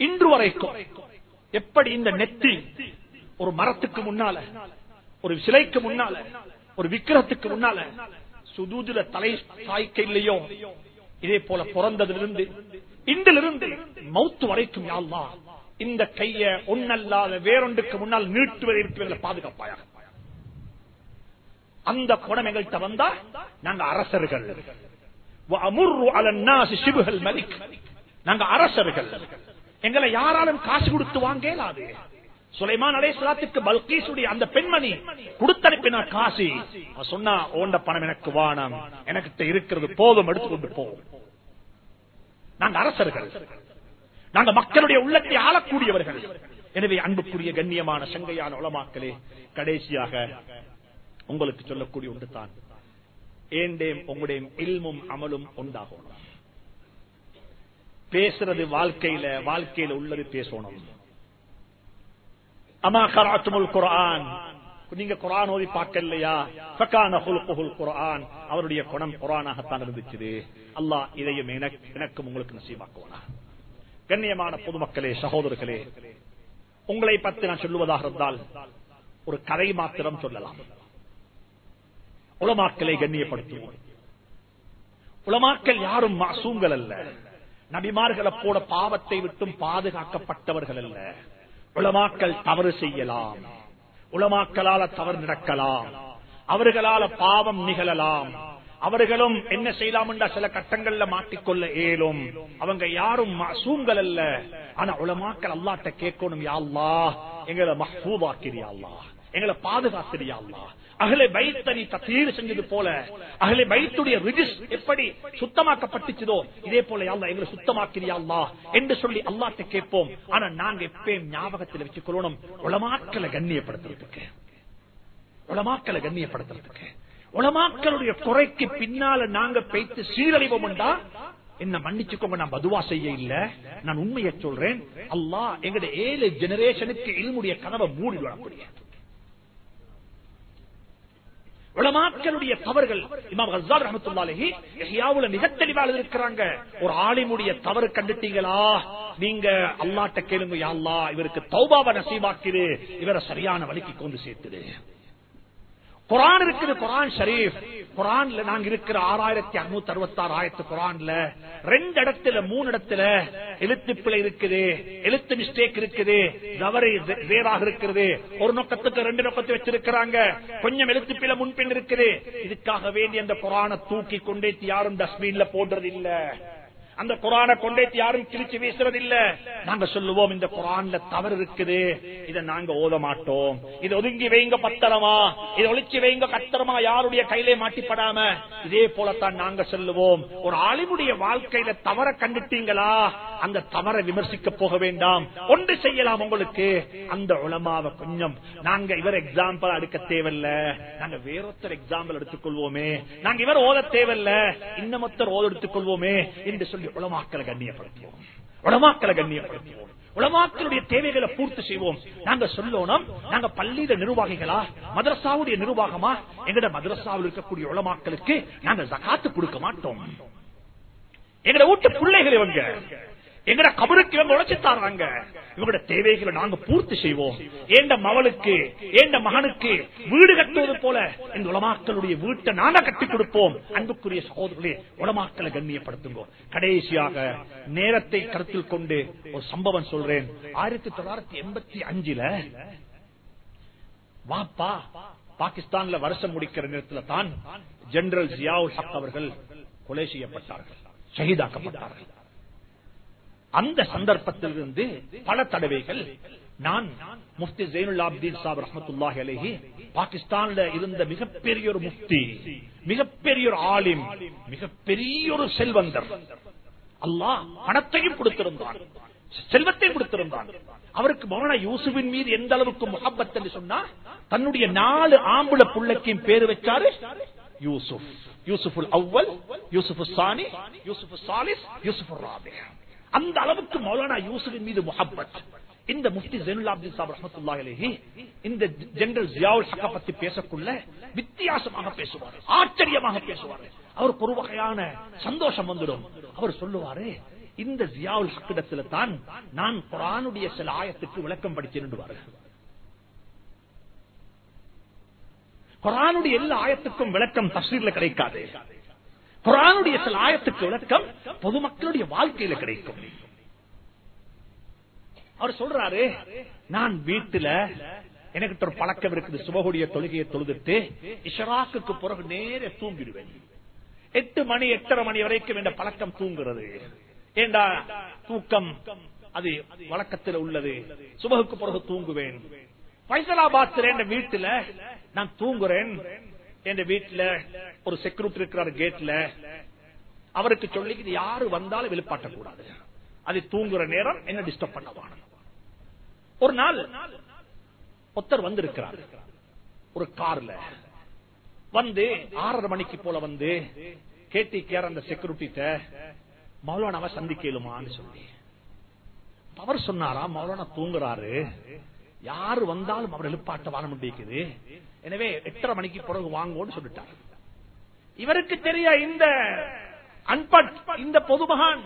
இன்று வரைக்கும் எப்படி இந்த நெத்தி ஒரு மரத்துக்கு முன்னால ஒரு சிலைக்கு முன்னால ஒரு விக்கிரத்துக்கு முன்னால சுதூதுல தலை சாய்க்க இல்லையோ இதே போல பிறந்ததிலிருந்து இன்றிலிருந்து மௌத்து வரைக்கும் யாழ்லா இந்த கைய ஒன்னல்லாத வேறொன்றுக்கு முன்னால் நீட்டுவதை இருக்கிறவங்களை பாதுகாப்பாயாக. அந்த குணம் எங்கள்கிட்ட வந்தா நாங்க அரசர்கள். அமுர் அலன்னா சிபுகள் மலிக். நாங்க அரசர்கள். எங்களை யாராலும் காசு கொடுத்து வாங்க சுலைமான் அலைஹிஸ்ஸலாத்துக்கு பல்கீசுடைய அந்த பெண்மணி கொடுத்தனுப்பின காசு. சொன்னா ஓண்ட பணம் எனக்கு வானம் எனக்கு இருக்கிறது போதும் எடுத்துக்கொண்டு போவோம் நாங்க அரசர்கள். நாங்க மக்களுடைய உள்ளத்தை ஆளக்கூடியவர்கள். எனவே அன்புக்குரிய கண்ணியமான சங்கையான உளமாக்களே கடைசியாக உங்களுக்கு சொல்லக்கூடிய ஒன்று தான் ஏண்டேம் உங்களுடைய இல்மும் அமலும் உண்டாகணும். பேசுறது வாழ்க்கையில வாழ்க்கையில உள்ளது பேசணும். அமா கராத்துமுல் குரான் நீங்க குரான் ஓதி பார்க்கலையா? குரான் அவருடைய குணம் குரானாகத்தான் இருந்துச்சு. அல்லாஹ் இதையும் எனக்கும் உங்களுக்கு நசீபாக்குவானா? கண்ணியமான பொதுமக்களே சகோதரர்களே உங்களை பற்றி நான் சொல்லுவதாக இருந்தால் ஒரு கதை மாத்திரம் சொல்லலாம். உலமாக்களை கண்ணியப்படுத்துவோம். உலமாக்கள் யாரும் மாசூங்கள் அல்ல. நபிமார்களை போட பாவத்தை விட்டும் பாதுகாக்கப்பட்டவர்கள் அல்ல. உலமாக்கள் தவறு செய்யலாம். உலமாக்களால தவறு நடக்கலாம். அவர்களால பாவம் நிகழலாம். அவர்களும் என்ன செய்யலாம் என்ற சில கட்டங்கள்ல மாட்டிக்கொள்ள இயலும். அவங்க யாரும் சூங்கல் அல்ல. ஆனா உலமாக்கள் அல்லாட்ட கேட்கணும் யாழ்லா எங்களை மஹூபாக்கிறியா எங்களை பாதுகாத்திரியா அகலை பைத்தனி தீர் செஞ்சது போல அகலை பைத்துடைய ரிஜிஸ் எப்படி சுத்தமாக்கப்பட்டுச்சதோ இதே போல அல்லா எங்களை சுத்தமாக்கிறியா அல்லா என்று சொல்லி அல்லாட்ட கேட்போம். ஆனா நாங்க எப்பயும் ஞாபகத்தில் வச்சுக்கொள்ளணும். உளமாக்களை கண்ணியப்படுத்துறதுக்கு. உளமாக்களை கண்ணியப்படுத்துறதுக்கு. உளமாக்களுடைய குறைக்கு பின்னால நாங்க பேத்து சீரழிவோம் என்ன மன்னிச்சுக்கோங்க நான் பதுவா செய்ய இல்ல. நான் உண்மையை சொல்றேன். அல்லா எங்களுடைய ஏழு ஜெனரேஷனுக்கு இல்முடைய கனவை மூடி வரக்கூடிய உளமாக்களுடைய தவறுகள் இமாம் ஹஸ்ஸால் ரஹ்மத்துல்லாஹி இஹ்யாவுல மிக தெளிவாக இருக்கிறாங்க ஒரு ஆலிமுடைய தவறு கண்டுட்டீங்களா? நீங்க அல்லாஹ்ட்ட கேளுங்க யா அல்லாஹ் இவருக்கு தௌபாவை நசீபாக்கிடு இவரை சரியான வழிக்கு கொண்டு சேர்த்துடு. குரான் இருக்குது குரான் ஷரீப் குரான்ல நாங்க இருக்கிற ஆறாயிரத்தி அறுநூத்தி அறுபத்தி ஆறு ஆயிரத்து குரான்ல ரெண்டு இடத்துல மூணு இடத்துல எழுத்து பிழை இருக்குது எழுத்து மிஸ்டேக் இருக்குது தவறு வேறாக இருக்கிறது ஒரு நோக்கத்துக்கு ரெண்டு நோக்கத்தை வச்சிருக்கிறாங்க. கொஞ்சம் எழுத்து பிழை முன்பின் இருக்குது. இதுக்காக வேண்டி அந்த குரானை தூக்கி கொண்டே யாரும் டஸ்ட்பின்ல போடுறது இல்ல அந்த குரானை கொண்டே யாரும் கிழிச்சு வீசுறது இல்ல நாங்க சொல்லுவோம் இந்த குரான்ல தவறு இருக்குது. இதை நாங்க ஓத மாட்டோம். இதை ஒதுங்கி வைங்க பத்திரமா. இதை ஒளிச்சு வைங்க கத்திரமா. யாருடைய கையிலே மாட்டிப்படாம. இதே போலத்தான் நாங்க சொல்லுவோம். ஒரு ஆளினுடைய வாழ்க்கையில தவற கண்டுட்டீங்களா? அந்த தவறை விமர்சிக்க போக வேண்டாம். ஒன்று செய்யலாம் உங்களுக்கு. அந்த உலமாவை கொஞ்சம். நாங்க இவர் எக்ஸாம்பிள் எடுக்க தேவையில்ல. நாங்க வேறொத்தர் எக்ஸாம்பிள் எடுத்துக்கொள்வோமே. நாங்க இவர் ஓத தேவையில்ல. இன்னமொத்தர் ஓத எடுத்துக்கொள்வோமே என்று சொல்லி உலமாக்களை கண்ணியப்படுத்துவோம். உலமாக்களை கண்ணியப்படுத்துவோம். உலமாக்களுடைய தேவைகளை பூர்த்தி செய்வோம். நாங்க சொல்லணும் நாங்க பள்ளியில நிர்வாகிகளா? மதரசாவுடைய நிர்வாகமா? எங்கட மதரசாவில் இருக்கக்கூடிய உலமாக்களுக்கு நாங்க ஜகாத்து கொடுக்க மாட்டோம். எங்கட வீட்டு பிள்ளைகள் இவங்க. எங்கட கபருக்கு இவங்க உழைச்சு தாராங்க இவங்களோட தேவைகளை நாங்க பூர்த்தி செய்வோம். ஏண்ட மவளுக்கு ஏண்ட மகனுக்கு வீடு கட்டுவது போல இந்த உலமாக்களுடைய வீட்டை நாங்க கட்டி கொடுப்போம். அன்புக்குரிய சகோதரர்களே உலமாக்களை கண்ணியப்படுத்துங்க. கடைசியாக நேரத்தை கருத்தில் கொண்டு ஒரு சம்பவம் சொல்றேன். ஆயிரத்தி தொள்ளாயிரத்தி எண்பத்தி அஞ்சுல வாப்பா பாகிஸ்தான்ல வருஷம் முடிக்கிற நேரத்தில் தான் ஜெனரல் ஜியாவுல் ஹக் அவர்கள் கொலை செய்யப்பட்டார்கள். ஷஹீதாக்கப்பட்டார்கள். அந்த சந்தர்ப்பத்திலிருந்து பல தடவைகள் நான் முஃப்தி ஜெயினுல்லா அப்தீன் சாப் ரஹமத்துல்லாஹி அலைஹி பாகிஸ்தான்ல இருந்த மிகப்பெரிய ஒரு முஃப்தி மிகப்பெரிய ஒரு ஆலிம் மிகப்பெரிய ஒரு செல்வந்தர். அல்லாஹ் பணத்தையும் கொடுத்திருந்தான். செல்வத்தையும் கொடுத்திருந்தான். அவருக்கு மௌன யூசுவின் மீது எந்த அளவுக்கு முகப்பத் என்று சொன்னா தன்னுடைய நாலு ஆம்புல புள்ளக்கையும் பேரு வச்சாரு யூசுப் யூசுஃபுல் அவ்வல் யூசுஃபு சானி யூசுஃபு சாலிஸ் யூசுஃபு ராபி அந்த அளவுக்கு மௌலானா யூசுஃபின் மீது முகப்பத் இந்த முஃப்தி ஜெனுல்லாப்தீன் சாப் இந்த ஜெனரல் ஜியாவுல் ஹக்கா பத்தி பேசக்குள்ள வித்தியாசமாக பேசுவார் ஆச்சரியமாக பேசுவார். அவருக்கு ஒரு வகையான சந்தோஷம் வந்துடும். அவர் சொல்லுவாரு இந்த ஜியாவுல் ஹக்கிடத்துல தான் நான் குரானுடைய சில ஆயத்துக்கு விளக்கம் படிச்சிருந்துவாரு குரானுடைய எல்லா ஆயத்துக்கும் விளக்கம் தப்சீர்ல கிடைக்காது. குரானுடைய சில ஆயத்துக்கு விளக்கம் பொதுமக்களுடைய வாழ்க்கையில கிடைக்கும். அவர் சொல்றாரு நான் வீட்டுல எனக்கு ஒரு பழக்கம் இருக்குது. சுபகுடைய தொழுகையை தொழுதுட்டு இஷராக்கு பிறகு நேர தூங்கிடுவேன். எட்டு மணி எட்டரை மணி வரைக்கும் என்ற பழக்கம் தூங்குறது. ஏண்டா தூக்கம்? அது வழக்கத்தில் உள்ளது. சுபகுக்கு பிறகு தூங்குவேன். பைசலாபாத் வீட்டுல நான் தூங்குறேன். என் வீட்டுல ஒரு செக்யூரிட்டி இருக்கிறார் கேட்ல அவருக்கு சொல்லி யாரு வந்தாலும் வெளிப்பாட்டக்கூடாது அது தூங்குற நேரம் என்ன டிஸ்டர்ப் பண்ணவான ஒரு நாள் ஒருத்தர் வந்திருக்கிறார். ஒரு கார்ல. வந்து ஆறரை மணிக்கு போல வந்து கேட்டி கேர் அந்த செக்யூரிட்டிட்ட மௌலானாவை சந்திக்கலுமான்னு சொல்லி. அவர் சொன்னாரா மௌலானா தூங்குறாரு. யாரு வந்தாலும் அவர் எழுப்பாட்ட வாழ முடியுது. எனவே எட்டரை மணிக்கு பிறகு வாங்கோன்னு சொல்லிட்டார். இவருக்கு தெரிய இந்த அன்பட் இந்த பொதுமகான்?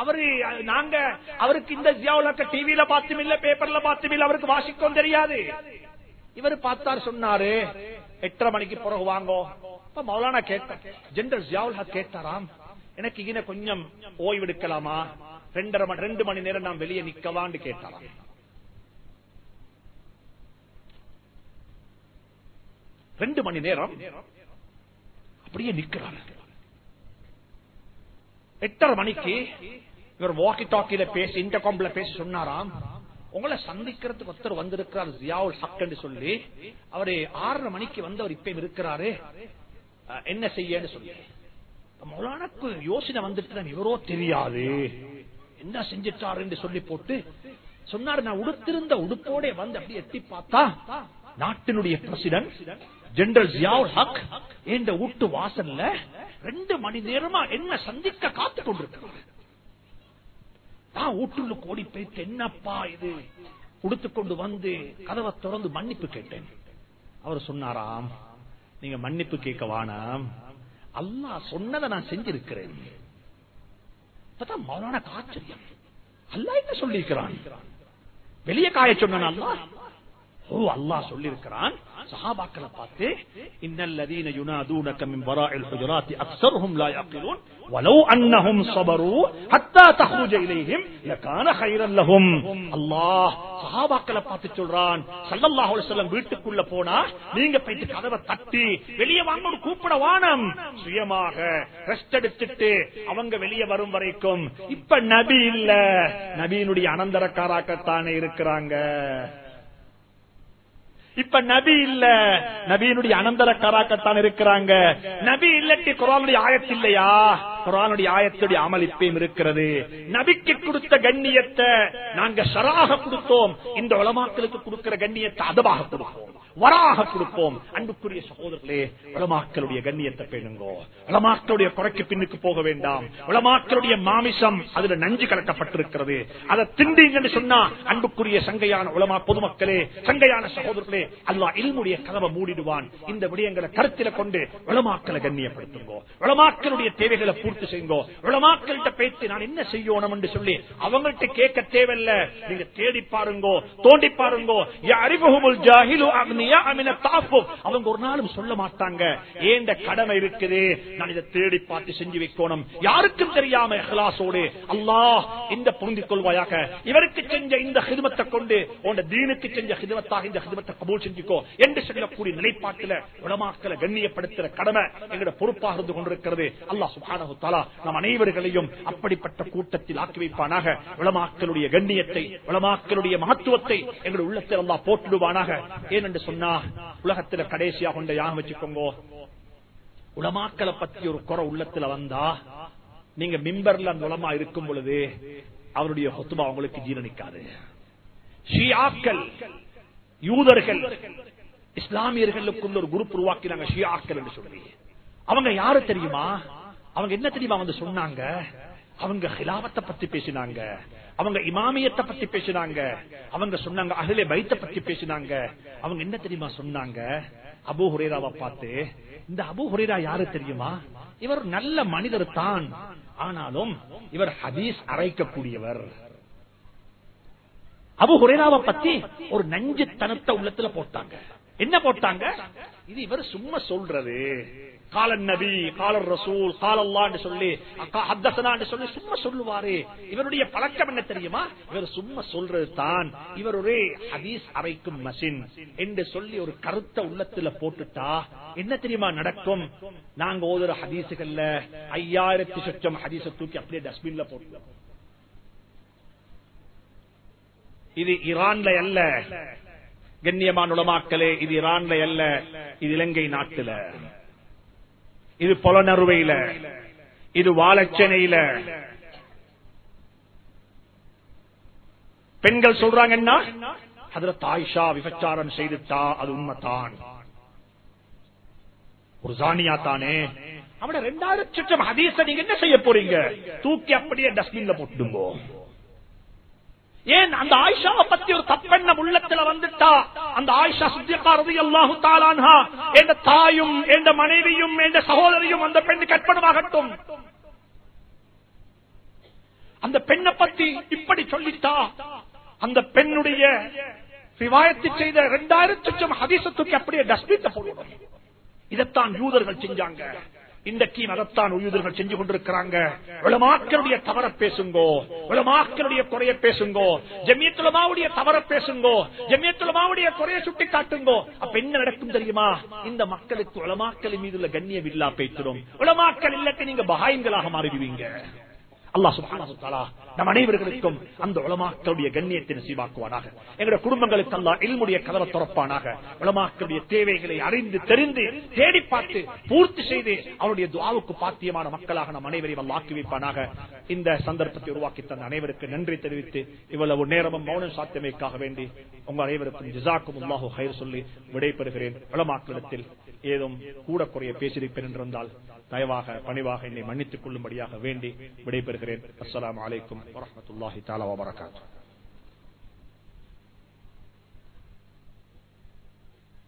அவரு நாங்க அவருக்கு இந்த ஜியாவுலக்க டிவியில பார்த்தும் இல்ல பேப்பர்ல பார்த்தும் இல்ல அவருக்கு வாசிக்கவும் தெரியாது. இவர் பார்த்தார் சொன்னாரு எட்டரை மணிக்கு பிறகு வாங்கோ. இப்ப மௌலானா கேட்ட ஜென்ரல் ஜியாவுல் ஹக் கேட்டாராம் எனக்கு இங்க கொஞ்சம் ஓய்வெடுக்கலாமா? ரெண்டரை ரெண்டு மணி நேரம் நான் வெளியே நிக்கவான்னு கேட்டாராம். ரெண்டு மணி நேரம் அப்படியே நிற்கிறார் எட்டரை மணிக்கு இவர் வாக்கி டாக்கில பேசி இந்த காம்ல பேசி சொன்னாராம் உங்களை சந்திக்கிறதுக்கு ஒருத்தர் வந்திருக்கிறார் ஜியாவுல் ஹக் என்று சொல்லி அவரு ஆறரை மணிக்கு வந்து அவர் இப்ப இருக்கிறாரு. என்ன செய்யன்னு சொல்லி. மௌலானக்கு யோசனை வந்துட்டு இவரோ தெரியாது. என்ன செஞ்சிட்டாரு என்று சொல்லி போட்டு சொன்னாரு நான் உடுத்திருந்த உடுப்போட வந்து அப்படி எட்டி பார்த்தா நாட்டினுடைய பிரசிடன்ட் ஜெனரல் ஜியாவுல் ஹக்? என்ற வீட்டு வாசல்ல ரெண்டு மணி நேரமா என்ன சந்திக்க காத்து கொண்டிருக்கிறார் நான் வீட்டுள்ள கோடி போயிட்டு என்னப்பா இது? கொடுத்து கொண்டு வந்து கதவை திறந்து மன்னிப்பு கேட்டேன். அவர் சொன்னாராம் நீங்க மன்னிப்பு கேட்க வானாம். அல்லா சொன்னதை நான் செஞ்சிருக்கிறேன். மௌலான ஆச்சரியம் அல்லா என்ன சொல்லியிருக்கிறான்? வெளியே காய சொன்னான் அல்லா ஓ அல்லாஹ் சொல்லியிருக்கிறான். சஹாபாக்களை பார்த்து இன்னல்லதீன யுனாதூனக மின் வராஇல் ஹுஜராத்தி அக்ஸருஹும் லா யக்லூன் வலவ் அன்னஹும் ஸபரு ஹத்தா தஹ்ருஜ இலைஹிம் லகான கைரன் லஹும். அல்லாஹ் சஹாபாக்களை பார்த்து சொல்றான் ஸல்லல்லாஹு அலைஹி வஸல்லம் வீட்டுக்குள்ள போனா நீங்க போய் கதவை தட்டி வெளிய வாங்க கூப்பிட வானம். சுயமாக ரெஸ்ட் எடுத்துட்டு அவங்க வெளிய வரும் வரைக்கும் இப்ப நபி இல்ல. நபியினுடைய அனந்தரக்காராக்கத்தானே இருக்கிறாங்க. இப்ப நபி இல்ல. நபியினுடைய அனந்தரக்காராக்கத்தான் இருக்கிறாங்க. நபி இல்லட்டி குரானுடைய ஆயத்து இல்லையா? குரானுடைய ஆயத்துடைய அமல் இப்பயும் இருக்கிறது. நபிக்கு கொடுத்த கண்ணியத்தை நாங்க சராக கொடுத்தோம். இந்த உலமாக்களுக்கு கொடுக்கிற கண்ணியத்தை அதவாக கொடுப்போம் வராக கொடுப்போம். அன்புக்குரிய சகோதரர்களே உலமாக்களுடைய கண்ணியத்தை பேணுங்கோ. உலமாக்களுடைய குறைக்கு பின்னுக்கு போக வேண்டாம். உலமாக்களுடைய மாமிசம் அதுல நஞ்சு கலக்கப்பட்டிருக்கிறது. அதை திண்டீங்கன்னு சொன்னா அன்புக்குரிய சங்கையான உளமா பொதுமக்களே சங்கையான சகோதரர்களே அல்லா இல்முடைய கதவை மூடிடுவான். இந்த விடயங்களை கருத்தில கொண்டு உலமாக்களை கண்ணியப்படுத்துங்கோ. உலமாக்களுடைய தேவைகளை பூர்த்தி செய்யுங்கோ. உலமாக்கள்கிட்ட பேசி நான் என்ன செய்யணும் என்று சொல்லி அவங்கள்ட்ட கேட்க தேவையில்ல. நீங்க தேடி பாருங்கோ தோண்டி பாருங்கோ. அறிமுகமுல் ஜாகிலு அக்னி. அவங்க ஒரு நாளும் சொல்ல மாட்டாங்க. ஏண்ட கடமை இருக்குது? நான் இதை தேடி பார்த்து செஞ்சு வைக்கணும். யாருக்கும் தெரியாம இஹ்லாஸோடு அல்லாஹ் இந்த புரிந்து கொள்வாயாக. இவருக்கு செஞ்ச இந்த ஹிதமத்தை கொண்டு உன் தீனுக்கு செஞ்ச ஹிதமத்தாக இந்த ஹிதமத்தை கபூல் செஞ்சுக்கோ என்று சொல்லக்கூடிய நிலைப்பாட்டில உலமாக்களை கண்ணியப்படுத்துற கடமை எங்களோட பொறுப்பாக இருந்து கொண்டிருக்கிறது. அல்லாஹ் சுப்ஹானஹு தாலா நம் அனைவர்களையும் அப்படிப்பட்ட கூட்டத்தில் ஆக்கி வைப்பானாக. உலமாக்களுடைய கண்ணியத்தை உலமாக்களுடைய மகத்துவத்தை எங்களுடைய உள்ளத்தில் அல்லா போட்டுடுவானாக ஏனென்று சொன்னா உலகத்துல கடைசியா கொண்ட யாகம் வச்சுக்கோங்க. உலமாக்களை பத்தி ஒரு குறை உள்ளத்துல வந்தா நீங்க மிம்பர்ல அந்த உலமா இருக்கும் பொழுது அவருடைய ஹொத்துமா உங்களுக்கு ஜீரணிக்காது. ஷியாக்கள் யூதர்கள் இஸ்லாமியர்களுக்குள்ள ஒரு குரூப் உருவாக்கினாங்க ஷியாக்கள் என்று சொல்லி. அவங்க யாரு தெரியுமா? அவங்க என்ன தெரியுமா வந்து சொன்னாங்க? அவங்க ஹிலாபத்தை பத்தி பேசினாங்க. அவங்க இமாமியத்தை பத்தி பேசினாங்க. அவங்க சொன்னாங்க அகிலே பைத்த பத்தி பேசினாங்க. அவங்க என்ன தெரியுமா சொன்னாங்க? அபு ஹுரேராவை பார்த்து இந்த அபு ஹுரேரா யாரு தெரியுமா? இவர் நல்ல மனிதர் தான். ஆனாலும் இவர் ஹதீஸ் அரைக்கக்கூடியவர். அபு ஹுரேராவை பத்தி ஒரு நஞ்சு தனத்தை உள்ளத்துல போட்டாங்க. என்ன போட்டாங்க? இது இவர் சும்மா சொல்றது. காலன் நபி காலர் ரசூல் காலல்லான்னு சொல்லி ஹத்தசனான்னு சொல்லி சும்மா சொல்லுவாரு. இவருடைய பழக்கம் என்ன தெரியுமா? இவர் சும்மா சொல்றது தான் இவர் ஒரே ஹதீஸ் அரைக்கும் மசின் என்று சொல்லி ஒரு கருத்த உள்ளத்துல போட்டுட்டா என்ன தெரியுமா நடக்கும்? நாங்க ஓதுற ஹதீசுகள்ல ஐயாயிரத்தி சொச்சம் ஹதீச தூக்கி அப்படியே டஸ்ட்பின்ல போட்டு இது ஈரான்ல அல்ல. கண்ணியமான உலமாக்கலே இது ஈரான்ல அல்ல. இது இலங்கை நாட்டுல. இது பொலனறுவையில இது வாழச்சனையில. பெண்கள் சொல்றாங்கன்னா அதுல தாய்ஷா விபச்சாரம் செய்துட்டா அது உண்மைத்தான் ஒரு ஜானியா தானே? அவன ரெண்டாயிரம் சுற்றம் ஹதீச நீங்க என்ன செய்ய போறீங்க? தூக்கி அப்படியே டஸ்ட்பின்ல போட்டுடுங்கோ. ஏன் அந்த ஆயிஷாவை பத்தி ஒரு தப்பெண்ணம் உள்ளத்துல வந்துட்டா? அந்த ஆயிஷா சுத்தியக்காரது அல்லாஹு தாளான்ஹா எந்த தாயும் எந்த மனைவியும் எந்த சகோதரியும் அந்த பெண்ணு கற்பனமாகட்டும். அந்த பெண்ணை பத்தி இப்படி சொல்லிட்டா? அந்த பெண்ணுடைய விவாயத்தை செய்த இரண்டாயிரத்து லட்சம் ஹதீசத்துக்கு அப்படியே டஸ்ட்பின் போடணும் இதைத்தான் யூதர்கள் செஞ்சாங்க. இன்றைக்கு அதைத்தான் உயிர்கள் செஞ்சு கொண்டிருக்கிறாங்க. உலமாக்களுடைய தவற பேசுங்கோ. உலமாக்களுடைய குறைய பேசுங்கோ. ஜமியத்துலமாவுடைய தவற பேசுங்கோ. ஜமியத்துலமாவுடைய குறைய சுட்டி காட்டுங்கோ. அப்ப என்ன நடக்கும் தெரியுமா? இந்த மக்களுக்கு உலமாக்களின் மீது உள்ள கண்ணியம் இல்லா பேசிடும் உலமாக்கள் இல்லத்தை நீங்க பகாயங்களாக மாறிடுவீங்க. அல்லா சுப்ஹானஹு நம் அனைவர்களுக்கும் அந்த உலமாக்களுடைய கண்ணியத்தை நசீவாக்குவானாக எங்களுடைய குடும்பங்களுக்கு அல்லா இல்முடைய கதவை துறப்பானாக. உலமாக்களுடைய தேவைகளை அறிந்து தெரிந்து தேடி பார்த்து பூர்த்தி செய்து அவருடைய துவாவுக்கு பாத்தியமான மக்களாக நம் அனைவரையும் அல்லாஹ் ஆக்கி வைப்பானாக. இந்த சந்தர்ப்பத்தை உருவாக்கி தந்த அனைவருக்கு நன்றி தெரிவித்து இவ்வளவு நேரமும் மௌனம் சாத்தியமைக்காக வேண்டி உங்கள் அனைவருக்கும் ஜிசாக்கும் அல்லாஹு ஹைர் சொல்லி விடைபெறுகிறேன். உலமாக்களிடத்தில் ஏதும் கூட குறைய பேசியிருப்பேன் என்றிருந்தால் தயவாக பணிவாக என்னை மன்னித்துக் கொள்ளும்படியாக வேண்டி விடைபெறுகிறேன். المغرب. السلام عليكم ورحمة الله تعالى وبركاته.